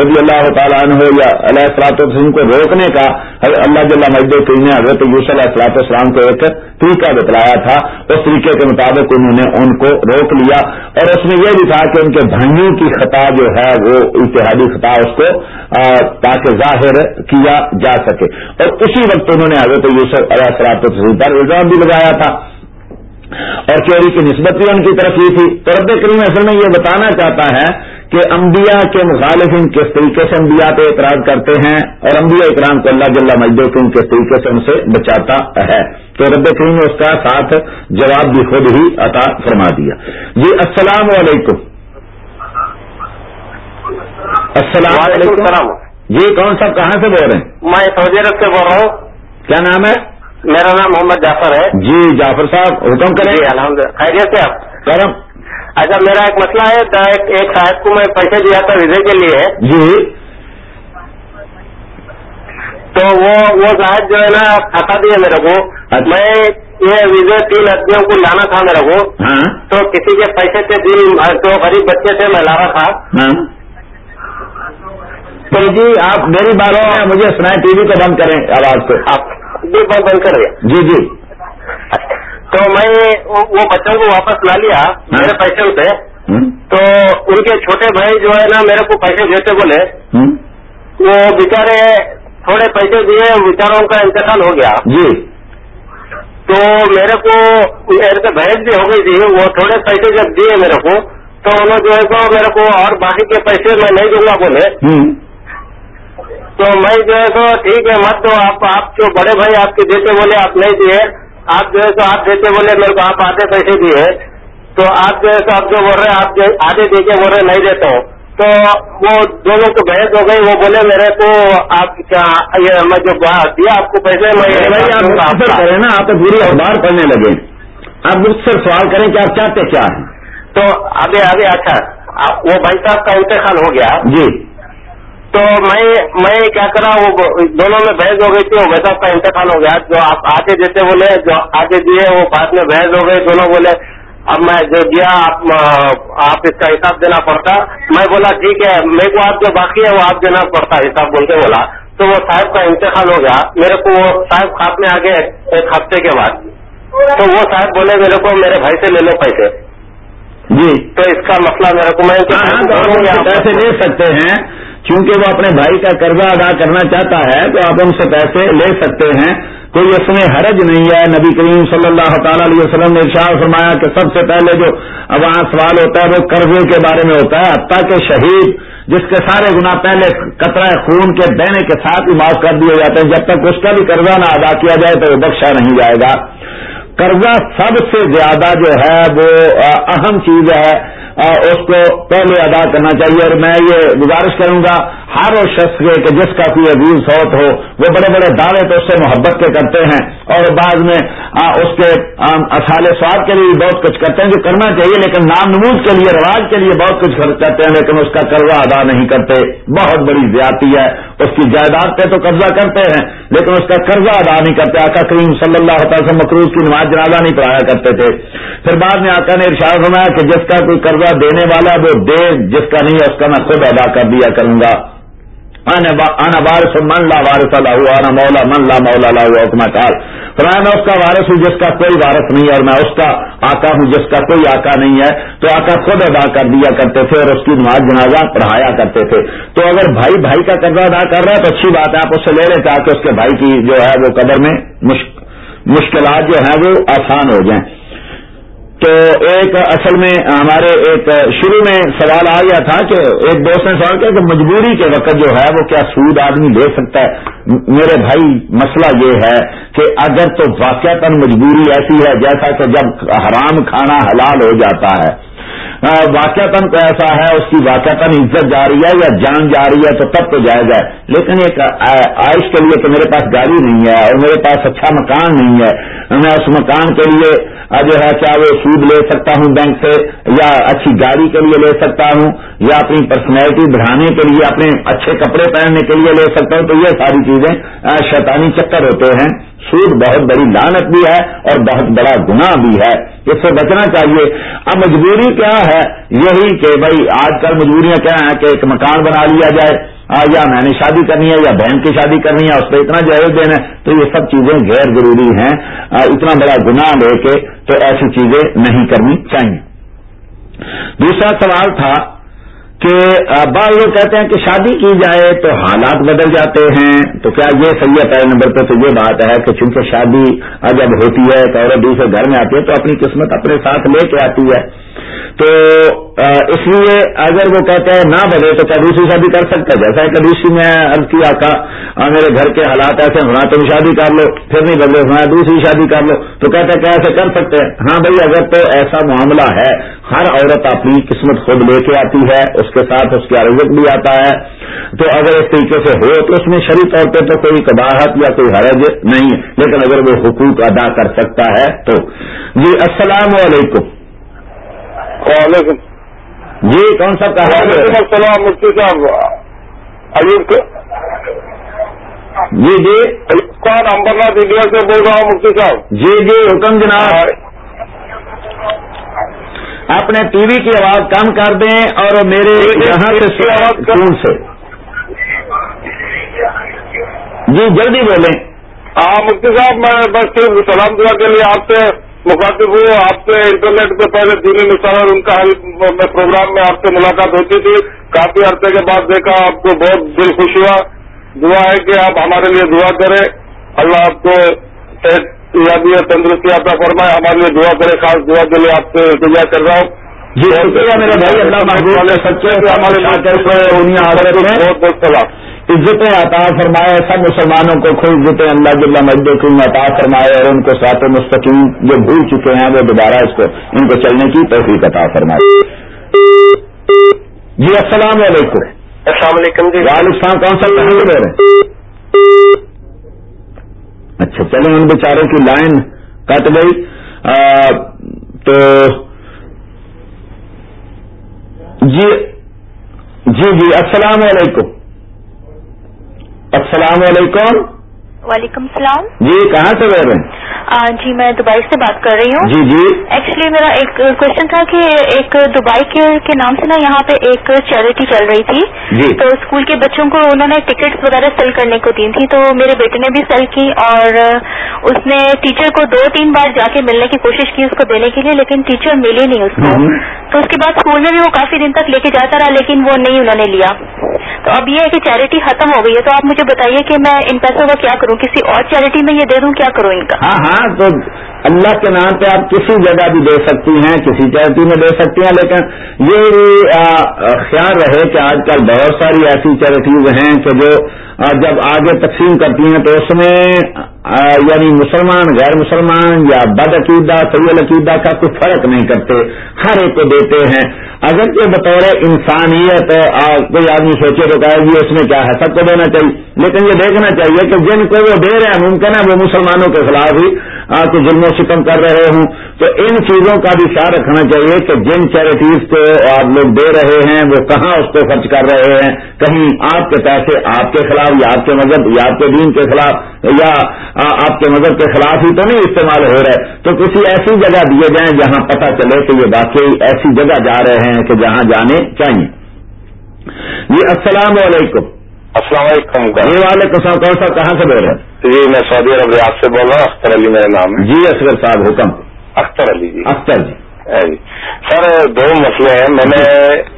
رضی اللہ تعالیٰ عنہ یا علیہ السلاط وسلم کو روکنے کا اللہ جل مجد نے حضرت یوس علیہ السلاط والسلام کو ایک طریقہ بتلایا تھا۔ اس طریقے کے مطابق انہوں نے ان کو روک لیا۔ اور اس میں یہ بھی تھا کہ ان کے بھائیوں کی خطا جو ہے، وہ اتحادی خطا اس کو تاکہ ظاہر کیا جا سکے۔ اور اسی وقت انہوں نے حضرت یوسف علیہ السلاط وسلم پر الزام بھی لگایا تھا۔ اور چوری کی نسبت بھی ان کی طرف کی تھی۔ تو رب کریم اصل میں یہ بتانا چاہتا ہے کہ انبیاء کے مخالفین کس طریقے سے انبیاء پہ اعتراض کرتے ہیں اور انبیاء اکرام کو اللہ جل کو کس طریقے سے ان سے بچاتا ہے۔ تو رب کریم نے اس کا ساتھ جواب بھی خود ہی عطا فرما دیا۔ جی السلام علیکم۔ السلام علیکم۔ السلام۔ جی کون صاحب کہاں سے بول رہے ہیں؟ میں سعودی عرب سے بول رہا ہوں۔ کیا نام ہے؟ میرا نام محمد جعفر ہے۔ جی جعفر صاحب حکم کریں۔ جی الحمد للہ خیریت سے آپ؟ کرم۔ اچھا میرا ایک مسئلہ ہے ایک صاحب کو میں پیسے دیا تھا ویزے کے لیے۔ جی۔ تو وہ وہ صاحب جو ہے نا پھنسا دیے میرے کو۔ میں یہ ویزے تین آدمیوں کو لانا تھا میرے کو۔ ہاں۔ تو کسی کے پیسے سے تین تو غریب بچے سے میں لا رہا تھا۔ ہاں۔ تو جی آپ میری بات میں مجھے سنائے ٹی وی کو بند کریں آواز کو بھی بند کر دیا جی جی۔ تو میں وہ بچوں کو واپس لا لیا میرے پیسے سے ہوں، تو ان کے چھوٹے بھائی جو ہے نا میرے کو پیسے دیتے بولے۔ ہوں، وہ بیچارے تھوڑے پیسے دیے بیچاروں کا انتقال ہو گیا۔ جی۔ تو میرے کو میرے بحث بھی ہو گئی تھی وہ تھوڑے پیسے جب دیے میرے کو تو انہوں جو ہے تو میرے کو اور باقی کے پیسے میں نہیں دوں گا بولے۔ تو میں جو ہے تو ٹھیک ہے مت دو آپ آپ جو بڑے بھائی آپ کے دیتے بولے آپ نہیں دیے۔ آپ جو ہے تو آپ دیتے بولے میرے کو آپ آدھے پیسے دیے۔ تو آپ جو ہے تو آپ جو بول رہے ہیں آپ جو آدھے دے کے بول رہے نہیں دیتا ہوں۔ تو وہ دونوں کو بحث ہو گئی۔ وہ بولے میرے کو آپ کیا میں جو دیا آپ کو پیسے میں نا آپ تو پوری اخبار پڑھنے لگے۔ آپ مجھ سے سوال کریں کہ آپ چاہتے کیا ہیں۔ تو آگے آگے اچھا۔ وہ بھائی صاحب کا انتقال ہو گیا۔ جی۔ تو میں میں کیا کرا وہ دونوں میں بحث ہو گئی تھی وہ صاحب کا انتقال ہو گیا جو آپ آگے دیتے بولے جو آگے دیے وہ بعد میں بحث ہو گئی دونوں بولے اب میں جو دیا آپ اس کا حساب دینا پڑتا۔ میں بولا ٹھیک ہے میرے کو آپ جو باقی ہے وہ آپ دینا پڑتا حساب بول کے بولا۔ تو وہ صاحب کا انتقال ہو گیا۔ میرے کو وہ صاحب کھاپنے آگے ایک ہفتے کے بعد۔ تو وہ صاحب بولے میرے کو میرے بھائی سے لے لو پیسے۔ جی۔ تو اس کا مسئلہ میرے کو میں پیسے لے سکتے ہیں۔ چونکہ وہ اپنے بھائی کا قرضہ ادا کرنا چاہتا ہے، تو آپ ان سے پیسے لے سکتے ہیں۔ کوئی اس میں حرج نہیں ہے۔ نبی کریم صلی اللہ تعالی علیہ وسلم نے ارشاد فرمایا کہ سب سے پہلے جو اب وہاں سوال ہوتا ہے، وہ قرضے کے بارے میں ہوتا ہے۔ حتیٰ کہ شہید، جس کے سارے گنا پہلے قطرہ خون کے بہنے کے ساتھ ہی معاف کر دیے جاتے ہیں۔ جب تک اس کا بھی قرضہ نہ ادا کیا جائے تو وہ بخشا نہیں جائے گا۔ قرضہ سب سے زیادہ جو ہے وہ اہم چیز ہے اس کو پہلے ادا کرنا چاہیے اور میں یہ گزارش کروں گا ہر اس شخص کے کہ جس کا کوئی عزیز سوت ہو، وہ بڑے بڑے دعوے تو اس سے محبت کے کرتے ہیں اور بعد میں اس کے اصال سواد کے لیے بھی بہت کچھ کرتے ہیں، جو کرنا چاہیے، لیکن نام نمود کے لیے، رواج کے لیے بہت کچھ خرچ کرتے ہیں، لیکن اس کا قرضہ ادا نہیں کرتے۔ بہت بڑی زیادتی ہے۔ اس کی جائیداد پہ تو قبضہ کرتے ہیں، لیکن اس کا قرضہ ادا نہیں کرتے۔ آقا کریم صلی اللہ تعالی مقروض کی نماز جنازہ نہیں پڑھایا کرتے تھے۔ پھر بعد میں آقا نے ارشاد فرمایا کہ جس کا کوئی قرضہ دینے والا وہ دے، جس کا نہیں ہے اس کا میں خود ادا کر دیا کروں گا۔ آنا وارث من لا وارث اللہ آنا مولا من لا مولا لا حکمہ کال فرمایا، میں اس کا وارث ہوں جس کا کوئی وارث نہیں ہے اور میں اس کا آقا ہوں جس کا کوئی آقا نہیں ہے. تو آقا خود ادا کر دیا کرتے تھے اور اس کی نماز جنازہ پڑھایا کرتے تھے۔ تو اگر بھائی بھائی کا قرضہ ادا کر رہا ہے تو اچھی بات ہے، آپ اس سے لے رہے تاکہ اس کے بھائی کی جو ہے وہ قدر میں مشکلات جو ہیں وہ آسان ہو جائیں۔ تو ایک اصل میں ہمارے ایک شروع میں سوال آ گیا تھا کہ ایک دوست نے سوال کیا کہ مجبوری کے وقت جو ہے وہ کیا سود آدمی لے سکتا ہے؟ میرے بھائی، مسئلہ یہ ہے کہ اگر تو واقعتاً مجبوری ایسی ہے جیسا کہ جب حرام کھانا حلال ہو جاتا ہے۔ واقع ایسا ہے، اس کی واقع عزت جا رہی ہے یا جان جا رہی ہے تو تب تو جائز ہے لیکن ایک آئش کے لیے کہ میرے پاس گاڑی نہیں ہے اور میرے پاس اچھا مکان نہیں ہے۔ میں اس مکان کے لیے جو ہے، کیا وہ سود لے سکتا ہوں بینک سے یا اچھی گاڑی کے لیے لے سکتا ہوں یا اپنی پرسنالٹی بڑھانے کے لیے، اپنے اچھے کپڑے پہننے کے لیے لے سکتا ہوں۔ تو یہ ساری چیزیں شیطانی چکر ہوتے ہیں۔ سود بہت بڑی لانت بھی ہے اور بہت بڑا گناہ بھی ہے۔ اس سے بچنا چاہیے۔ اب مجبوری کیا ہے؟ یہی کہ بھائی، آج کل مجبوریاں کیا ہیں کہ ایک مکان بنا لیا جائے۔ یا میں نے شادی کرنی ہے، یا بہن کی شادی کرنی ہے، اس پہ اتنا جہیز دینا ہے۔ تو یہ سب چیزیں غیر ضروری ہیں۔ اتنا بڑا گناہ لے کے تو ایسی چیزیں نہیں کرنی چاہیے۔ دوسرا سوال تھا کہ بعض لوگ کہتے ہیں کہ شادی کی جائے تو حالات بدل جاتے ہیں، تو کیا یہ صحیح ہے پہلے نمبر پہ؟ تو یہ بات ہے کہ چونکہ شادی جب ہوتی ہے، تو عورت دوسرے گھر میں آتی ہے تو اپنی قسمت اپنے ساتھ لے کے آتی ہے۔ تو اس لیے اگر وہ کہتے ہیں نہ بدلے تو کیا دوسری شادی کر سکتا ہے۔ جیسا کہ دوسری میں عرض کیا کا میرے گھر کے حالات ایسے ہونا تم شادی کر لو، پھر نہیں بدلے ہونا دوسری شادی کر لو۔ تو کہتے ہیں کہ ایسے کر سکتے ہیں۔ ہاں بھائی، اگر تو ایسا معاملہ ہے، ہر عورت اپنی قسمت خود لے کے آتی ہے، اس کے ساتھ اس کی رزق بھی آتا ہے۔ تو اگر اس طریقے سے ہو تو اس میں شریف طور پہ تو کوئی کباہت یا کوئی حرج نہیں لیکن اگر وہ حقوق ادا کر سکتا ہے تو۔ جی السلام علیکم۔ وعلیکم جی کون سا کہا وعلیکم السلام مفتی صاحب۔ ایوب جی جی۔ ایوب خان امبرناتھ انڈیا سے بول رہا ہوں مفتی صاحب۔ جی جی حکم جناب۔ اپنے ٹی وی کی آواز کم کر دیں اور میرے یہاں سے سے۔ جی جلدی بولیں۔ ہاں مفتی صاحب میں بس سلام دعا کے لیے آپ سے مخاطب ہوئے آپ سے انٹرنیٹ پہ پہلے دینی اور ان کا پروگرام میں آپ سے ملاقات ہوتی تھی۔ کافی عرصے کے بعد دیکھا آپ کو بہت دل خوش ہوا۔ دعا ہے کہ آپ ہمارے لیے دعا کریں۔ اللہ آپ کو یادی اور تندرستی عطا فرمائے۔ ہمارے لیے دعا کرے خاص دعا کے لیے آپ سے انتظار کر رہا ہوں۔ جی میرے بھائی اللہ سچے ہمارے بہت بہت سلام۔ عزتیں عطا فرمائے سب مسلمانوں کو خوش عزتیں اللہ جل مجد کو عطا فرمائے اور ان کو سات مستقیم جو بھول چکے ہیں وہ دوبارہ اس کو ان کو چلنے کی توفیق عطا فرمائے۔ جی السلام علیکم۔ السلام علیکم جی۔ وعلیکم السلام کون سا کہاں سے رہے؟ اچھا چلیں ان بیچاروں کی لائن کٹ گئی۔ تو جی جی جی السلام علیکم۔ السلام علیکم وعلیکم السلام۔ جی کہاں سے بول رہے ہیں؟ جی میں دبئی سے بات کر رہی ہوں۔ جی جی۔ ایکچولی میرا ایک کوشچن تھا کہ ایک دبئی کے نام سے نا یہاں پہ ایک چیریٹی چل رہی تھی۔ جی۔ تو اسکول کے بچوں کو انہوں نے ٹکٹس وغیرہ سیل کرنے کو دی تھی۔ تو میرے بیٹے نے بھی سیل کی اور اس نے ٹیچر کو دو تین بار جا کے ملنے کی کوشش کی اس کو دینے کے لیے لیکن ٹیچر ملی نہیں اس کو۔ تو اس کے بعد اسکول میں بھی وہ کافی دن تک لے کے جاتا رہا لیکن وہ نہیں انہوں نے لیا۔ تو اب یہ ہے کہ چیریٹی ختم ہو گئی ہے۔ تو آپ مجھے بتائیے کہ میں ان پیسوں کا کیا کروں؟ کسی اور چیریٹی میں یہ دے دوں، کیا کروں ان کا؟ ہاں ہاں تو اللہ کے نام پہ آپ کسی جگہ بھی دے سکتی ہیں، کسی چیریٹی میں دے سکتی ہیں، لیکن یہ خیال رہے کہ آج کل بہت ساری ایسی چیریٹیز ہیں کہ جو جب آگے تقسیم کرتی ہیں تو اس میں یعنی مسلمان، غیر مسلمان یا بد عقیدہ طویل عقیدہ کا کوئی فرق نہیں کرتے، ہر ایک کو دیتے ہیں۔ اگر یہ بطور انسانیت کوئی آدمی سوچے تو کہے جی اس میں کیا ہے، سب کو دینا چاہیے۔ لیکن یہ دیکھنا چاہیے کہ جن کو وہ دے رہے ہیں، ممکن ہے وہ مسلمانوں کے خلاف ہی کوئی ظلم و ستم کر رہے ہوں۔ تو ان چیزوں کا بھی خیال رکھنا چاہیے کہ جن چیریٹیز کو آپ لوگ دے رہے ہیں، وہ کہاں اس کو خرچ کر رہے ہیں؟ کہیں آپ کے پیسے آپ کے خلاف یا آپ کے مذہب، یا آپ کے دین کے خلاف، یا آپ کے مذہب کے خلاف ہی تو نہیں استعمال ہو رہے۔ تو کسی ایسی جگہ دیے جائیں جہاں پتہ چلے کہ یہ واقعی ایسی جگہ جا رہے ہیں کہ جہاں جانے چاہیے۔ جی السلام علیکم۔ السلام علیکم. جی وعلیکم السلام. کون صاحب کہاں سے بول رہے ہیں؟ جی میں سعودی عرب ریاض سے بول رہا ہوں اختر علی میرا نام ہے۔ جی اصغر صاحب حکم۔ اختر علی جی۔ اختر جی۔ جی۔ سر دو مسئلے ہیں۔ میں نے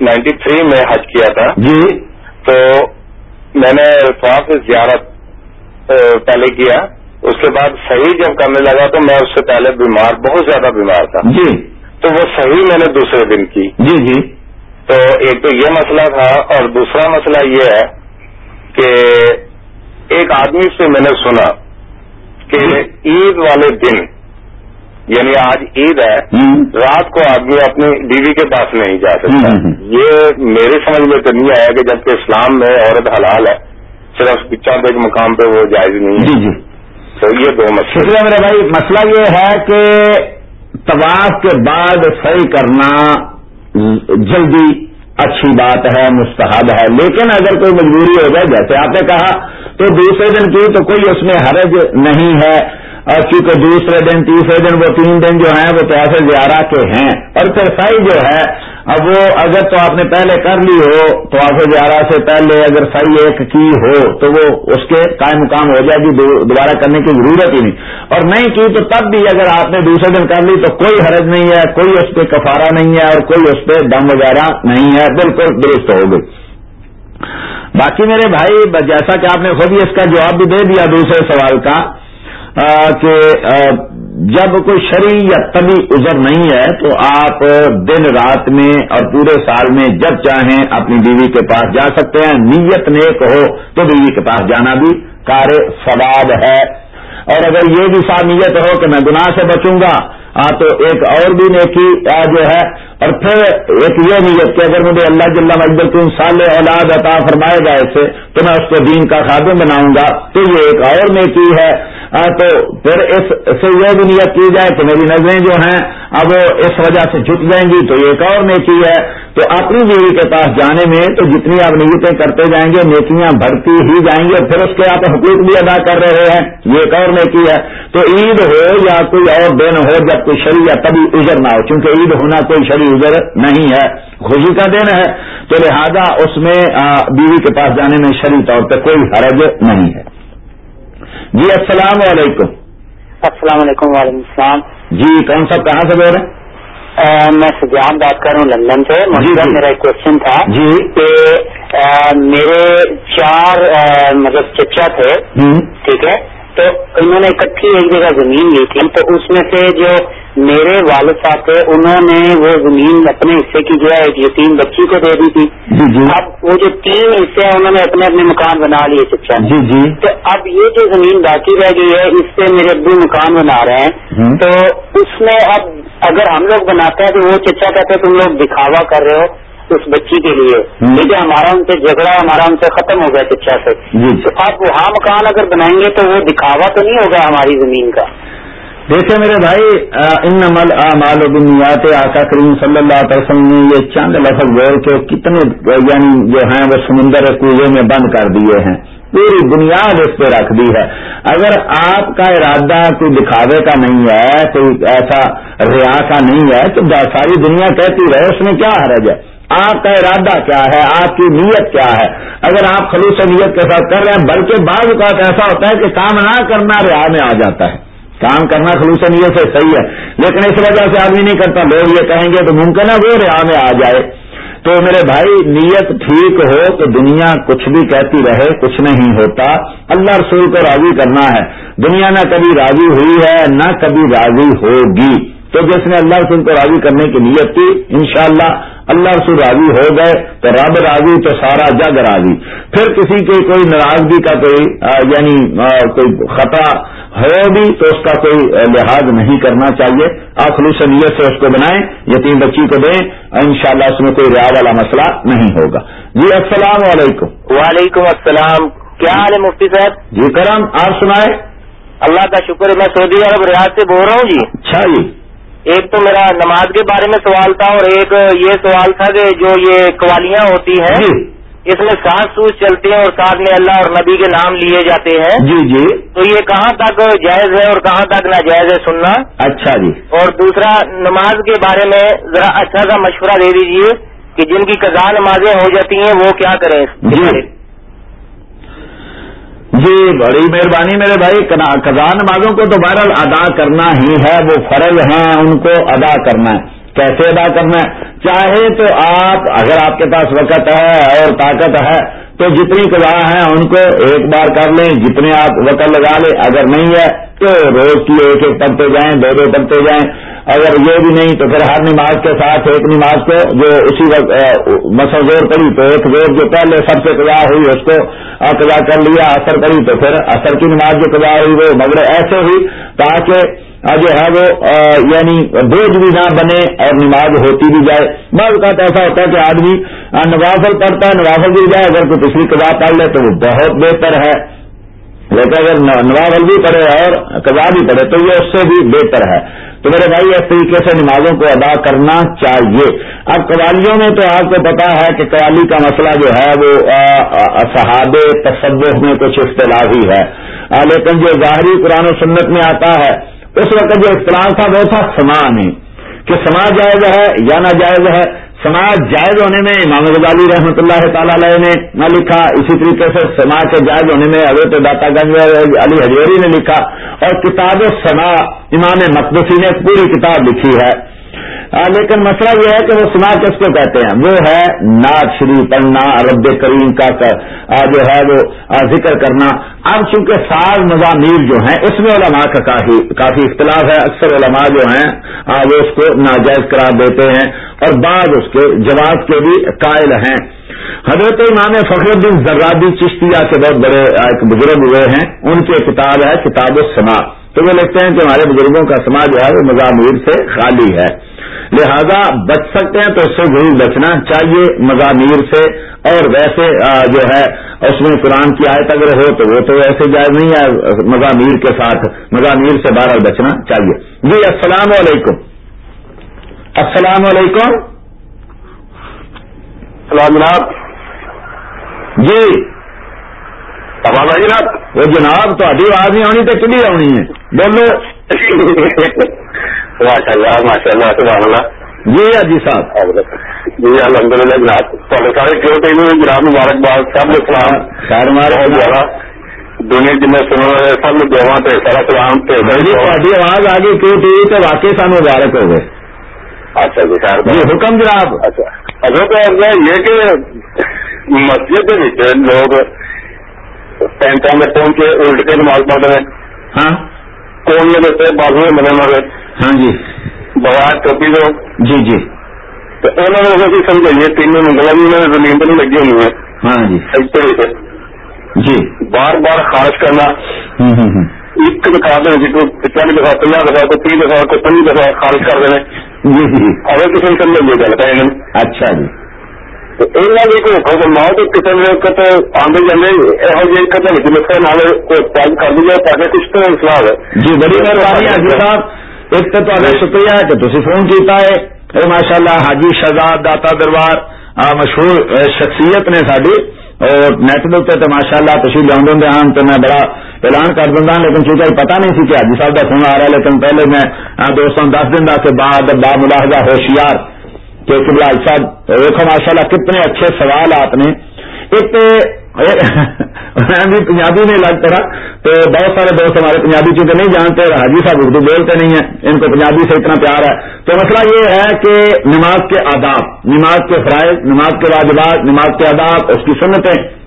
نائنٹی تھری میں حج کیا تھا۔ جی۔ تو میں نے الفاظ زیارت پہلے کیا۔ اس کے بعد صحیح جب کرنے لگا تو میں اس سے پہلے بیمار بہت زیادہ بیمار تھا۔ جی۔ تو وہ صحیح میں نے دوسرے دن کی۔ جی جی۔ تو ایک تو یہ مسئلہ تھا اور دوسرا مسئلہ یہ ہے کہ ایک آدمی سے میں نے سنا کہ عید والے دن یعنی آج عید ہے رات کو آدمی اپنی بیوی کے پاس نہیں جا سکتا۔ یہ میرے سمجھ میں تو نہیں آیا کہ جبکہ اسلام میں عورت حلال ہے صرف چند ایک مقام پہ وہ جائز نہیں جی ہے۔ جی تو یہ دو مسئلے۔ میرے بھائی۔ مسئلہ یہ ہے کہ طواف کے بعد صحیح کرنا جلدی اچھی بات ہے، مستحب ہے، لیکن اگر کوئی مجبوری ہو جائے، جیسے آپ نے کہا، تو دوسرے دن کی تو کوئی اس میں حرج نہیں ہے، اور کیونکہ دوسرے دن، تیسرے دن وہ تین دن جو ہیں، وہ پیسے زیارہ کے ہیں۔ اور پھر جو ہے اب وہ اگر تو آپ نے پہلے کر لی ہو تو آپ زیارہ سے پہلے اگر صحیح ایک کی ہو تو وہ اس کے قائم مقام ہو جائے گی دوبارہ کرنے کی ضرورت ہی نہیں۔ اور نہیں کی تو تب بھی اگر آپ نے دوسرے دن کر لی تو کوئی حرج نہیں ہے کوئی اس پہ کفارہ نہیں ہے اور کوئی اس پہ دم وغیرہ نہیں ہے۔ بالکل درست ہو گئی۔ باقی میرے بھائی جیسا کہ آپ نے خود ہی اس کا جواب بھی دے دیا دوسرے سوال کا آ، کہ آ، جب کوئی شرعی یا طبی عذر نہیں ہے تو آپ دن رات میں اور پورے سال میں جب چاہیں اپنی بیوی کے پاس جا سکتے ہیں، نیت نیک ہو تو بیوی کے پاس جانا بھی کار ثواب ہے۔ اور اگر یہ بھی سا نیت ہو کہ میں گناہ سے بچوں گا آ تو ایک اور بھی نیکی جو ہے۔ اور پھر ایک یہ نیت کہ اگر مجھے اللہ جل مجبر کو سال اولاد عطا فرمائے گا اسے، تو میں اس کو دین کا خادم بناؤں گا۔ تو یہ ایک اور نیکی ہے۔ تو پھر اس سے یہ بھی نیت کی جائے کہ میری نظریں جو ہیں، اب وہ اس وجہ سے جھک جائیں گی۔ تو یہ ایک اور نیکی ہے۔ تو اپنی بیوی کے پاس جانے میں تو جتنی آپ نیتیں کرتے جائیں گے، نیکیاں بڑھتی ہی جائیں گی۔ اور پھر اس کے آپ حقوق بھی ادا کر رہے ہیں۔ یہ ایک اور نیکی ہے۔ تو عید ہو یا کوئی اور دن ہو، جب کوئی شرع یا تبھی ازر نہ ہو، چونکہ عید ہونا کوئی شرع ازر نہیں ہے۔ خوشی کا دن ہے تو لہذا اس میں بیوی کے پاس جانے میں شرعی طور پہ کوئی حرج نہیں ہے۔ جی السلام علیکم۔ السلام علیکم وعلیکم السلام۔ جی کون صاحب کہاں سے بول رہے ہیں؟ میں سجاد بات کر رہا ہوں لندن سے۔ جی، مطلب جی۔ میرا ایک کوشچن تھا۔ جی۔ کہ میرے چار مطلب چچا تھے۔ ٹھیک ہے۔ تو انہوں نے اکٹھی ایک جگہ زمین لی تھی۔ تو اس میں سے جو میرے والد صاحب تھے انہوں نے وہ زمین اپنے حصے کی جو ہے ایک یتیم بچی کو دے دی تھی۔ جی جی۔ اب وہ جو تین حصے ہیں انہوں نے اپنے اپنے مکان بنا لیے نے جی جی۔ تو اب یہ جو زمین باقی رہ گئی ہے اس سے میرے ابو مکان بنا رہے ہیں۔ تو اس میں اب اگر ہم لوگ بناتے ہیں تو وہ چچا کہتے ہیں تم لوگ دکھاوا کر رہے ہو۔ اس بچی کے لیے۔ ہے ہمارا ان سے جھگڑا ہمارا ان سے ختم ہو گیا چچا سے۔ جی۔ تو اب وہاں مکان اگر بنائیں گے تو وہ دکھاوا تو نہیں ہوگا ہماری زمین کا۔ دیکھیں میرے بھائی ان نمل اعمال و بنیات آقا کریم صلی اللہ علیہ وسلم نے یہ چند لفظ بول کے کتنے یعنی جو ہیں وہ سمندر کنویں میں بند کر دیے ہیں۔ پوری بنیاد اس پہ رکھ دی ہے۔ اگر آپ کا ارادہ کوئی دکھاوے کا نہیں ہے کوئی ایسا ریا کا نہیں ہے تو ساری دنیا کہتی رہے اس میں کیا حرج ہے؟ آپ کا ارادہ کیا ہے؟ آپ کی نیت کیا ہے؟ اگر آپ خلوص نیت کے ساتھ کر رہے ہیں، بلکہ بعض اوقات ایسا ہوتا ہے کہ کام نہ کرنا ریا میں آ جاتا ہے۔ کام کرنا خلوص نیت سے صحیح ہے، لیکن اس وجہ سے آدمی نہیں کرتا۔ لوگ یہ کہیں گے تو ممکن ہے وہ ریا میں آ جائے۔ تو میرے بھائی، نیت ٹھیک ہو تو دنیا کچھ بھی کہتی رہے، کچھ نہیں ہوتا۔ اللہ رسول کو راضی کرنا ہے۔ دنیا نہ کبھی راضی ہوئی ہے، نہ کبھی راضی ہوگی۔ تو جس نے اللہ رسول کو راضی کرنے کی نیت کی انشاءاللہ اللہ رسول راضی ہو گئے تو رب راضی تو سارا جگ راضی۔ پھر کسی کی کوئی ناراضگی کا کوئی آ، یعنی آ، کوئی خطا ہے بھی تو اس کا کوئی لحاظ نہیں کرنا چاہیے۔ آپ خلوص نیت سے اس کو بنائیں یتیم بچی کو دیں انشاءاللہ اس میں کوئی ریا والا مسئلہ نہیں ہوگا۔ جی السلام علیکم۔ وعلیکم السلام۔ کیا حال ہے مفتی صاحب؟ جی کرم آپ سنائیں۔ اللہ کا شکر ہے میں سعودی عرب ریاض سے بول رہا ہوں جی۔ اچھا جی۔ ایک تو میرا نماز کے بارے میں سوال تھا اور ایک یہ سوال تھا کہ جو یہ قوالیاں ہوتی ہیں جی۔ اس میں سانس سوس چلتے ہیں اور ساتھ میں اللہ اور نبی کے نام لیے جاتے ہیں۔ جی جی۔ تو یہ کہاں تک جائز ہے اور کہاں تک ناجائز ہے سننا؟ اچھا جی۔ اور دوسرا نماز کے بارے میں ذرا اچھا سا مشورہ دے دیجیے کہ جن کی قضا نمازیں ہو جاتی ہیں وہ کیا کریں؟ جی۔ جی بڑی مہربانی میرے بھائی قضا نمازوں کو تو بہرحال ادا کرنا ہی ہے، وہ فرض ہیں، ان کو ادا کرنا ہے۔ کیسے ادا کرنا ہے؟ چاہے تو آپ، اگر آپ کے پاس وقت ہے اور طاقت ہے، تو جتنی قضا ہیں، ان کو ایک بار کر لیں۔ جتنے آپ وقت لگا لیں، اگر نہیں ہے، تو روز کی ایک ایک پڑھتے جائیں، دو دو پڑھتے جائیں۔ اگر یہ بھی نہیں تو پھر ہر نماز کے ساتھ ایک نماز کو جو اسی وقت مسل زور پڑی تو ایک زور جو پہلے سب سے قضا ہوئی، اس کو قضا کر لیا، اثر پڑی تو پھر اثر کی نماز جو قضا ہوئی وہ مگر ایسے ہوئی تاکہ جو ہے وہ یعنی بوجھ بھی نہ بنے اور نماز ہوتی بھی جائے۔ بعض اوقات ایسا ہوتا ہے کہ آدمی نوافل پڑھتا ہے، نوافل بھی جائے، اگر کوئی پچھلی قضا پڑھ لے تو وہ بہت بہتر ہے۔ لیکن اگر نوافل بھی پڑھے اور قضا بھی پڑھے تو یہ اس سے بھی بہتر ہے۔ تو میرے بھائی، اس طریقے سے نمازوں کو ادا کرنا چاہیے۔ اب قوالیوں میں تو آپ کو پتا ہے کہ قوالی کا مسئلہ جو ہے وہ صحاب تصوف میں کچھ اختلاف ہی ہے۔ لیکن جو ظاہری قرآن و سنت میں آتا ہے، اس وقت جو اختلاف تھا وہ تھا سمان کہ سما جائز ہے یا ناجائز ہے سماج جائز ہونے میں امام غزالی رحمۃ اللہ تعالی علیہ نے نہ لکھا، اسی طریقے سے سماج کے جائز ہونے میں حضرت داتا گنج علی ہجوری نے لکھا اور کتاب سما امام مقدسی نے پوری کتاب لکھی ہے۔ لیکن مسئلہ یہ ہے کہ وہ سنا کس کو کہتے ہیں؟ وہ ہے نعت شریف پڑھنا رب کریم کا جو ہے وہ ذکر کرنا۔ اب چونکہ سال مضامیر جو ہیں، اس میں علماء کا کافی اختلاف ہے۔ اکثر علماء جو ہیں وہ اس کو ناجائز قرار دیتے ہیں اور بعض اس کے جواب کے بھی قائل ہیں۔ حضرت امام فخر الدین زرادی چشتیہ کے بہت بڑے ایک بزرگ ہوئے ہیں۔ ان کی کتاب ہے، کتاب السما تو وہ لکھتے ہیں کہ ہمارے بزرگوں کا سماج جو ہے وہ مضامیر سے خالی ہے۔ لہذا بچ سکتے ہیں تو اس سے ضرور بچنا چاہیے مضامیر سے۔ اور ویسے جو ہے اس میں قرآن کی آیت اگر ہو تو وہ تو ویسے جائز نہیں ہے۔ مضامیر کے ساتھ مضامیر سے بارہ بچنا چاہیے۔ جی السلام علیکم۔ السلام علیکم۔ سلام جناب جی جناب وہ جناب تاری آواز نہیں آنی تو کلی آنی ہے؟ بولو۔ ماشاء اللہ ماشاء اللہ سبحان اللہ جی حاجی صاحب۔ جی الحمد للہ جناب۔ تھوڑے سارے کیوں کہ جناب مبارکباد سب سلام؟ خیر مارا دنیا جن سن رہے سب دعوا تے سارا سلام تے تاری آواز آ گئی کیوں ٹی تو واقعی سانو مبارک ہو گئے۔ اچھا جی خیر جی حکم جناب۔ اچھا۔ اچھا یہ کہ مسجد کے لوگ پینٹوں میں پہنچے الٹ کے نماز پڑھ رہے ہاں؟ کون میں دیتے بازو میں مدن والے؟ ہاں جی۔ بغیر ٹوپی دو۔ جی جی۔ تو انہوں نے مجھے سمجھائیے تینوں منگلا بھی میں زمین پر لگی ہوئی ہے ہاں جی۔ اس طریقے جی۔ بار بار خارج کرنا۔ ایک دکھا دیں جی کو چالیس دفعہ پنجہ دفعہ کو تیس دفعہ کو پنجی دفعہ خارج کر دینے جی جی۔ اگر کسی نے سمجھ گل پہ اچھا جی۔ ਇਹਨਾਂ ਦੀ ਕੋਈ ਹੁਕਮ ਨਾ ਤੇ ਕਿਸੇ ਨੇ ਕਿਤੇ ਆਂਦੇ ਜਾਂਦੇ ਇਹੋ ਜਿਹੇ ਕਦੇ ਵਿੱਚ ਮਿੱਥੇ ਨਾਲ ਕੋਈ ਪੈਲ ਕਰ ਦਿਆ ਤਾਂ ਕਿ ਕੁਝ ਤੋਂ ਇਸਲਾਹ ਹੈ جی بڑی مہربانی حاجی صاحب ایک تو تا شکریہ کہ تھی فون کیتا ہے اے ماشاء اللہ حاجی شہزاد داتا دربار آ مشہور اے شخصیت نے ساری اور نیٹ کے اتنے تو ماشاء اللہ تشریف لیا دے ہیں تو میں بڑا اعلان کر دوں لیکن چونکہ پتا نہیں سی کہ حاجی صاحب کا فون آ رہا ہے لیکن پہلے میں دوستوں دس دن کے بعد با ملاحظہ ہوشیار کہ قبلہ صاحب، دیکھو ماشاء اللہ کتنے اچھے سوال آپ نے۔ ایک میں بھی پنجابی میں لگ پڑا، تو بہت سارے دوست ہمارے پنجابی چونکہ نہیں جانتے اور حاجی صاحب اردو بولتے نہیں ہیں، ان کو پنجابی سے اتنا پیار ہے۔ تو مسئلہ یہ ہے کہ نماز کے آداب، نماز کے فرائض، نماز کے واجبات، نماز کے آداب، اس کی سنتیں۔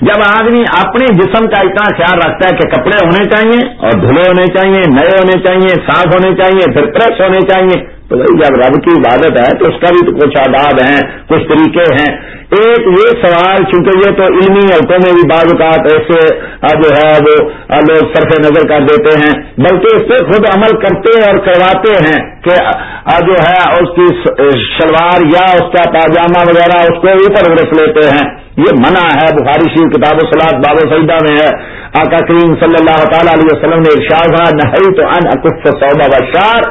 جب آدمی اپنے جسم کا اتنا خیال رکھتا ہے کہ کپڑے ہونے چاہیے اور دھلے ہونے چاہیے، نئے ہونے چاہیے، صاف ہونے چاہیے، پھر فریش ہونے چاہیے تو بھائی جب رب کی عبادت ہے تو اس کا بھی تو کچھ آداب ہیں، کچھ طریقے ہیں۔ ایک یہ سوال، چونکہ یہ تو علمی حلقوں میں بھی بعض اوقات ایسے جو ہے، وہ لوگ صرف نظر کر دیتے ہیں، بلکہ اس پہ خود عمل کرتے اور کرواتے ہیں کہ جو ہے، اس کی شلوار یا اس کا پاجامہ وغیرہ اس کو اوپر رکھ لیتے ہیں۔ یہ منع ہے، بخاری شریف کتاب و سلاد باب و سعیدہ میں ہے۔ آقا کریم صلی اللہ تعالی علیہ وسلم نے ارشاد نہئی تو ان اکف سودا بشار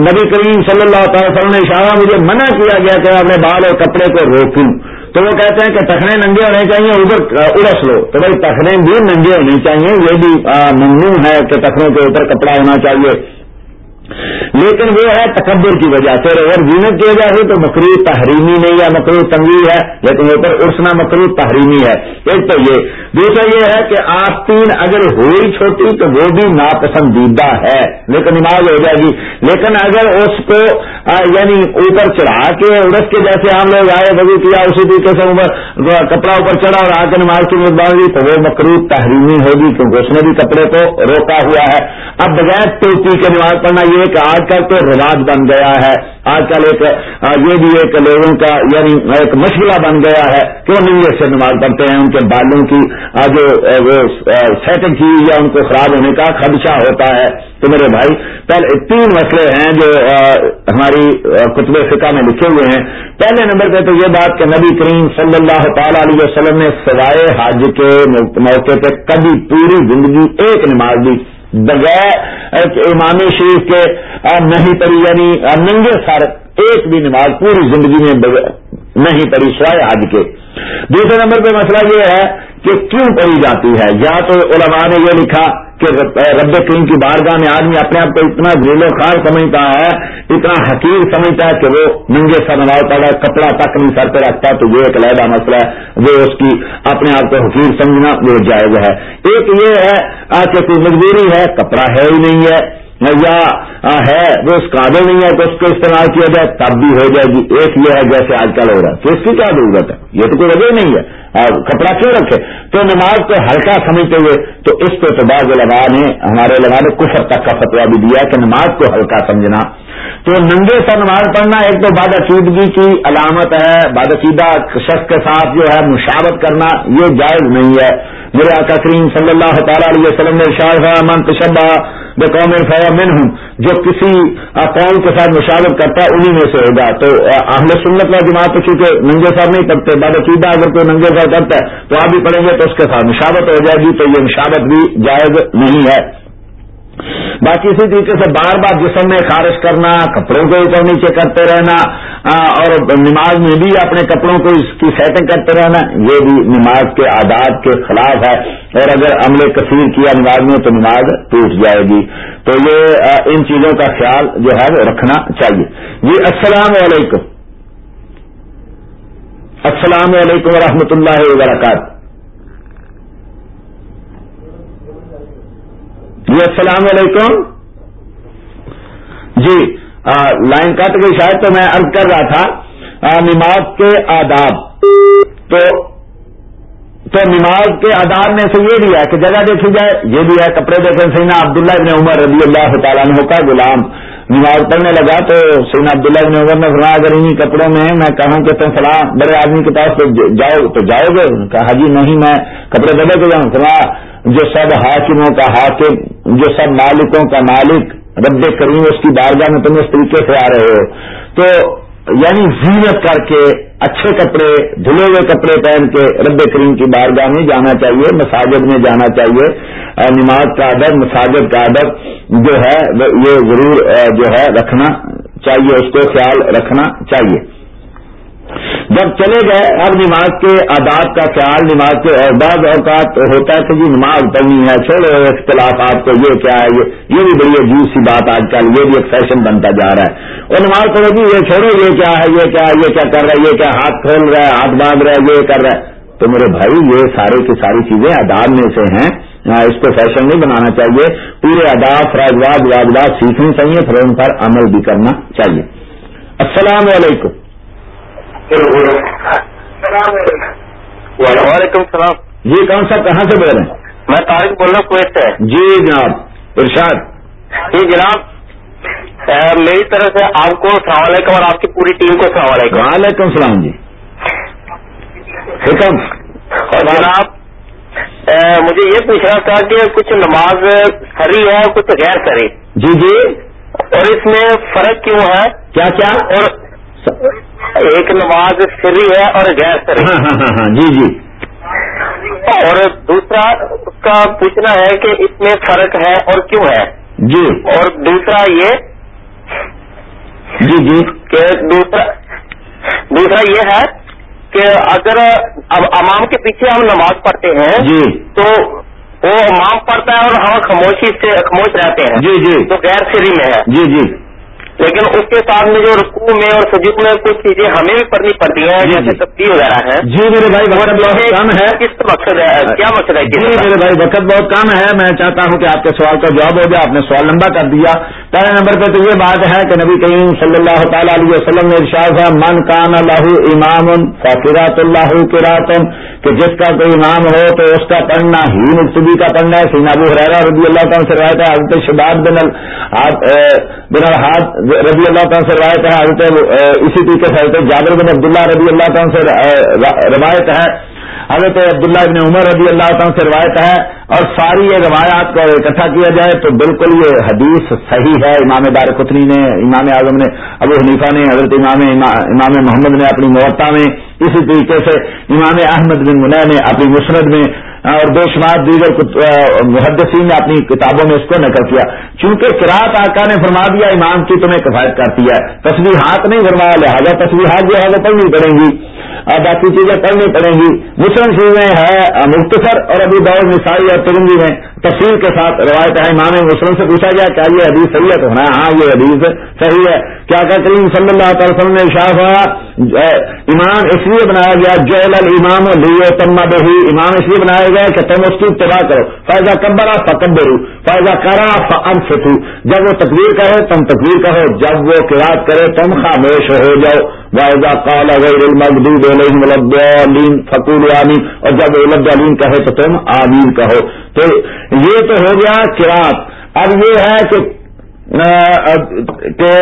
نبی کریم صلی اللہ تعالی وسلم نے اشارہ مجھے منع کیا گیا کہ اپنے بال اور کپڑے کو روکوں۔ تو وہ کہتے ہیں کہ تخنے ننگے ہونے چاہیے، ادھر اڑس لو۔ تو بھائی تخنے بھی ننگے ہونے چاہیے، یہ بھی ممنوع ہے کہ تخنوں کے اوپر کپڑا ہونا چاہیے۔ لیکن وہ ہے تکبر کی وجہ سے اگر زینت کی وجہ سے تو مکرو تحریمی نہیں ہے مکرو تنگی ہے، لیکن وہ پر ارسنا مکرو تحریمی ہے۔ ایک تو یہ، دوسرا یہ ہے کہ آستین اگر ہوئی چھوٹی تو وہ بھی ناپسندیدہ ہے۔ لیکن نماز ہو جائے گی۔ لیکن اگر اس کو یعنی اوپر چڑھا کے ارس کے جیسے ہم لوگ آئے، وضو کیا، اسی طریقے سے کپڑا اوپر چڑھا اور آ کے نماز کی مقدار ہوئی تو وہ مکرو تحریمی ہوگی، کیونکہ اس نے بھی کپڑے کو روکا ہوا ہے۔ اب بغیر ٹوپی کے نماز پڑھنا یہ کہ آج کل تو رواج بن گیا ہے۔ آج کل ایک یہ بھی ایک لوگوں کا یعنی ایک مشغلہ بن گیا ہے کہ وہ ننگے سے نماز پڑھتے ہیں، ان کے بالوں کی جو سیٹنگ کی یا ان کو خراب ہونے کا خدشہ ہوتا ہے۔ تو میرے بھائی، پہلے تین مسئلے ہیں جو ہماری کتب فقہ میں لکھے ہوئے ہیں۔ پہلے نمبر پہ تو یہ بات کہ نبی کریم صلی اللہ تعالی علیہ وسلم نے سوائے حج کے موقع پہ کبھی پوری زندگی ایک نماز دی بغیر امام شریف کے نہیں پڑی یعنی ننگے سر ایک بھی نماز پوری زندگی میں نہیں پڑی سوائے حج کے۔ دوسرے نمبر پہ مسئلہ یہ ہے کہ کیوں پڑی جاتی ہے؟ یا تو علماء نے یہ لکھا کہ رب کریم کی بارگاہ میں آدمی اپنے آپ کو اتنا گریل و خار سمجھتا ہے، اتنا حقیر سمجھتا ہے کہ وہ ننگے سر نماز پڑا کپڑا تک نہیں سر پہ رکھتا، تو یہ ایک علیحدہ مسئلہ ہے۔ وہ اس کی اپنے آپ کو حقیر سمجھنا وہ جائز ہے۔ ایک یہ ہے کہ کوئی مجبوری ہے، کپڑا ہے ہی نہیں ہے۔ یا ہے وہ اس قابل نہیں ہے کہ اس کو استعمال کیا جائے، تب بھی ہو جائے گی۔ ایک یہ ہے جیسے آج کل ہو رہا ہے۔ تو اس کی کیا ضرورت ہے؟ یہ تو کوئی وجہ نہیں ہے۔ کپڑا کیوں رکھے؟ تو نماز کو ہلکا سمجھتے ہوئے تو اس کو تو بعض لگا نے، ہمارے لگا نے کفر تک کا فتوا بھی دیا کہ نماز کو ہلکا سمجھنا۔ تو ننگے سا نماز پڑھنا ایک تو بادشیدگی کی علامت ہے، بادشیدہ شخص کے ساتھ جو ہے مشاورت کرنا، یہ جائز نہیں ہے۔ میرے آقا کریم صلی اللہ تعالیٰ علیہ وسلم نے شاہ من تشبہ بے قوم فیا من ہوں جو کسی قوم کے ساتھ مشاورت کرتا ہے انہیں میں سے ہوگا۔ تو اہل سنت کا جماعت تو چونکہ ننگے صاحب نہیں پڑھتے بادشیدہ اگر کوئی ننگے صاحب کرتا ہے تو آپ بھی پڑھیں گے تو اس کے ساتھ مشاورت ہو جائے گی، تو یہ مشاورت بھی جائز نہیں ہے۔ باقی اسی طریقے سے بار بار جسم میں خارش کرنا، کپڑوں کو اوپر نیچے کرتے رہنا اور نماز میں بھی اپنے کپڑوں کو اس کی سیٹنگ کرتے رہنا، یہ بھی نماز کے آداب کے خلاف ہے۔ اور اگر عمل کثیر کیا نماز میں تو نماز ٹوٹ جائے گی۔ تو یہ ان چیزوں کا خیال جو ہے رکھنا چاہیے۔ جی السلام علیکم۔ السلام علیکم ورحمۃ اللہ وبرکاتہ۔ جی السلام علیکم۔ جی لائن کٹ گئی شاید تو میں ارد کر رہا تھا نماز کے آداب۔ تو تو نماز کے آداب میں سے یہ بھی ہے کہ جگہ دیکھی جائے، یہ بھی ہے کپڑے دیکھیں سینا عبداللہ ابن عمر رضی اللہ تعالیٰ عنہ کا غلام۔ نماز پڑھنے لگا تو سینا عبداللہ ابن عمر نے فرمایا، اگر انہیں کپڑوں میں میں کہوں کہ تم فلاں بڑے آدمی کے پاس جاؤ، تو جاؤ گے؟ کہا جی نہیں، میں کپڑے بدل کے جاؤں۔ فرمایا، جو سب حاکموں کا حاکم، جو سب مالکوں کا مالک، رب کریم اس کی بارگاہ میں تم اس طریقے سے آ رہے ہو۔ تو یعنی زینت کر کے اچھے کپڑے، دھلے ہوئے کپڑے پہن کے رب کریم کی بارگاہ میں جانا چاہیے، مساجد میں جانا چاہیے نماز کا ادب، مساجد کا ادب جو ہے یہ ضرور جو ہے، رکھنا چاہیے، اس کو خیال رکھنا چاہیے۔ جب چلے گئے، اب نماز کے آداب کا خیال، نماز کے اور بعض اوقات ہوتا ہے کہ جی نماز پڑھنی ہے، چھوڑو اختلافات کو، یہ کیا ہے، یہ یہ بھی بڑی عجیب سی بات آج کل، یہ بھی ایک فیشن بنتا جا رہا ہے۔ اور نماز پڑھو گی یہ چھوڑو، یہ کیا ہے، یہ کیا یہ کیا کر رہا ہے، یہ کیا ہاتھ کھول رہا ہے، ہاتھ باندھ رہا ہے، یہ کر رہا ہے۔ تو میرے بھائی، یہ سارے کی ساری چیزیں آداب میں سے ہیں۔ ہاں، اس کو فیشن نہیں بنانا چاہیے۔ پورے آداب فراجواد واجبات سیکھنی چاہیے، پھر ان پر عمل بھی کرنا چاہیے۔ السلام علیکم۔ وعلیکم السلام. جی کون صاحب کہاں سے بول رہے ہیں؟ میں طارق بول رہا ہوں کویت سے. جی جناب ارشاد. جی جناب میری طرف سے آپ کو السلام علیکم اور آپ کی پوری ٹیم کو السلام علیکم. وعلیکم السلام جی. حکم. اور جناب مجھے یہ پوچھنا تھا کہ کچھ نماز سری ہے کچھ غیر سری. جی جی. اور اس میں فرق کیوں ہے؟ کیا کیا؟ اور ایک نماز سری ہے اور غیر سری ہاں ہاں ہاں ہاں جی جی۔ اور دوسرا کا پوچھنا ہے کہ اس میں فرق ہے اور کیوں ہے؟ جی۔ اور دوسرا یہ جی جی۔ کہ دوسرا دوسرا یہ ہے کہ اگر اب امام کے پیچھے ہم نماز پڑھتے ہیں جی۔ تو وہ امام پڑھتا ہے اور ہم خاموشی سے خاموش رہتے ہیں۔ جی جی۔ تو غیر سری میں ہے۔ جی جی۔ لیکن اس کے ساتھ میں جو رکوع میں اور سجود میں کچھ چیزیں ہمیں بھی پڑھنی پڑتی ہیں جی، جیسے جی۔ تبدیل وغیرہ ہے جی میرے بھائی وقت بہت کم ہے۔ کس کا مقصد ہے؟ کیا مقصد ہے؟ جی؟ میرے بھائی وقت بہت کم ہے۔ میں چاہتا ہوں کہ آپ کے سوال کا جواب ہو جائے۔ آپ نے سوال لمبا کر دیا۔ پہلے نمبر پہ تو یہ بات ہے کہ نبی کریم صلی اللہ تعالیٰ علیہ وسلم نے ارشاد ہے من کان اللہ امام فاقرات اللہ کراتن کہ جس کا کوئی امام ہو تو اس کا پڑھنا ہی مقتدی کا پڑھنا ہے۔ سینا ابو حرارہ رضی اللہ تعالیٰ سے روایت ہے حضرت شباب بن الحاد رضی اللہ تعالیٰ سے روایت ہے، حضرت اسی طریقے سے حضرت جابر بن عبداللہ رضی اللہ تعالیٰ سے روایت ہے۔ حضرت عبداللہ ابن عمر رضی اللہ تعالیٰ سے روایت ہے۔ اور ساری یہ روایات کو اکٹھا کیا جائے تو بالکل یہ حدیث صحیح ہے۔ امام دار قطنی نے، امام اعظم نے، ابو حنیفہ نے، حضرت امام امام محمد نے اپنی موتا میں اسی طریقے سے امام احمد بن منع نے اپنی مسرت میں ہاں، اور بے شمار دیگر محدثین نے اپنی کتابوں میں اس کو نقل کیا۔ چونکہ کراط آقا نے فرما دیا امام کی تمہیں کفایت کرتی ہے۔ تصویرات نہیں فرمایا لہٰذا تصویرات جو ہے وہ پڑھنی پڑیں گی۔ اور باقی چیزیں پڑھنی پڑیں گی۔ مسلم شریف میں ہے مختصر اور ابھی دور مثالی اور ترنگی میں۔ تفصیل کے ساتھ روایت ہے، امام مسلم سے پوچھا گیا، کیا یہ حدیث صحیح ہے؟ تو ہاں ہاں یہ حدیث صحیح ہے۔ کیا کہ کریم صلی اللہ تعالی وسلم نے ارشاد ہوا امام اس لیے بنایا گیا جو امام لیو تما بہی امام اس لیے بنایا گیا کہ تم اس کی اتباع کرو۔ فائزہ کبرا فکبرو فائزہ کرا فن فتو جب وہ تقریر کرے تم تقریر کرو جب وہ قرات کرے، تم خاموش ہو جاؤ۔ وائزہ کالا غیر المقدود علیہم الضالین فقول آمین اور جب الضالین کہے، تو تم آمین کہو۔ تو یہ تو ہو گیا کراط اب یہ ہے کہ کہ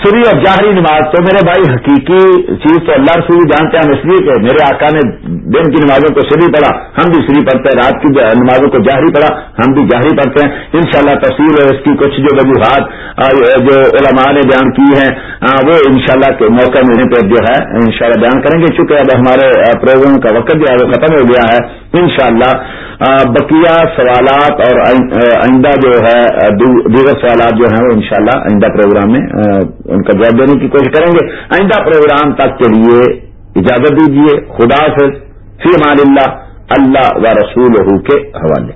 سری اور جاہری نماز، تو میرے بھائی، حقیقی چیز تو اللہ رسول جانتے ہیں، ہم اس لیے کہ میرے آقا نے دن کی نمازوں کو سری پڑھا، ہم بھی سری پڑھتے ہیں، رات کی نمازوں کو جاہری پڑھا، ہم بھی جاہری پڑھتے ہیں۔ انشاءاللہ تفصیل ہے، اس کی کچھ جو وجوہات جو علماء نے بیان کی ہیں وہ انشاءاللہ کے موقع ملنے پہ جو ہے، انشاءاللہ بیان کریں گے۔ چونکہ اب ہمارے پروگرام کا وقت جو ہے وہ ختم ہو گیا ہے، انشاءاللہ بقیہ سوالات اور آئندہ جو ہے دیگر سوالات جو ہیں، وہ انشاءاللہ آئندہ پروگرام میں ان کا جواب دینے کی کوشش کریں گے۔ آئندہ پروگرام تک کے لیے اجازت دیجیے خدا سے فی امان اللہ اللہ و رسول کے حوالے۔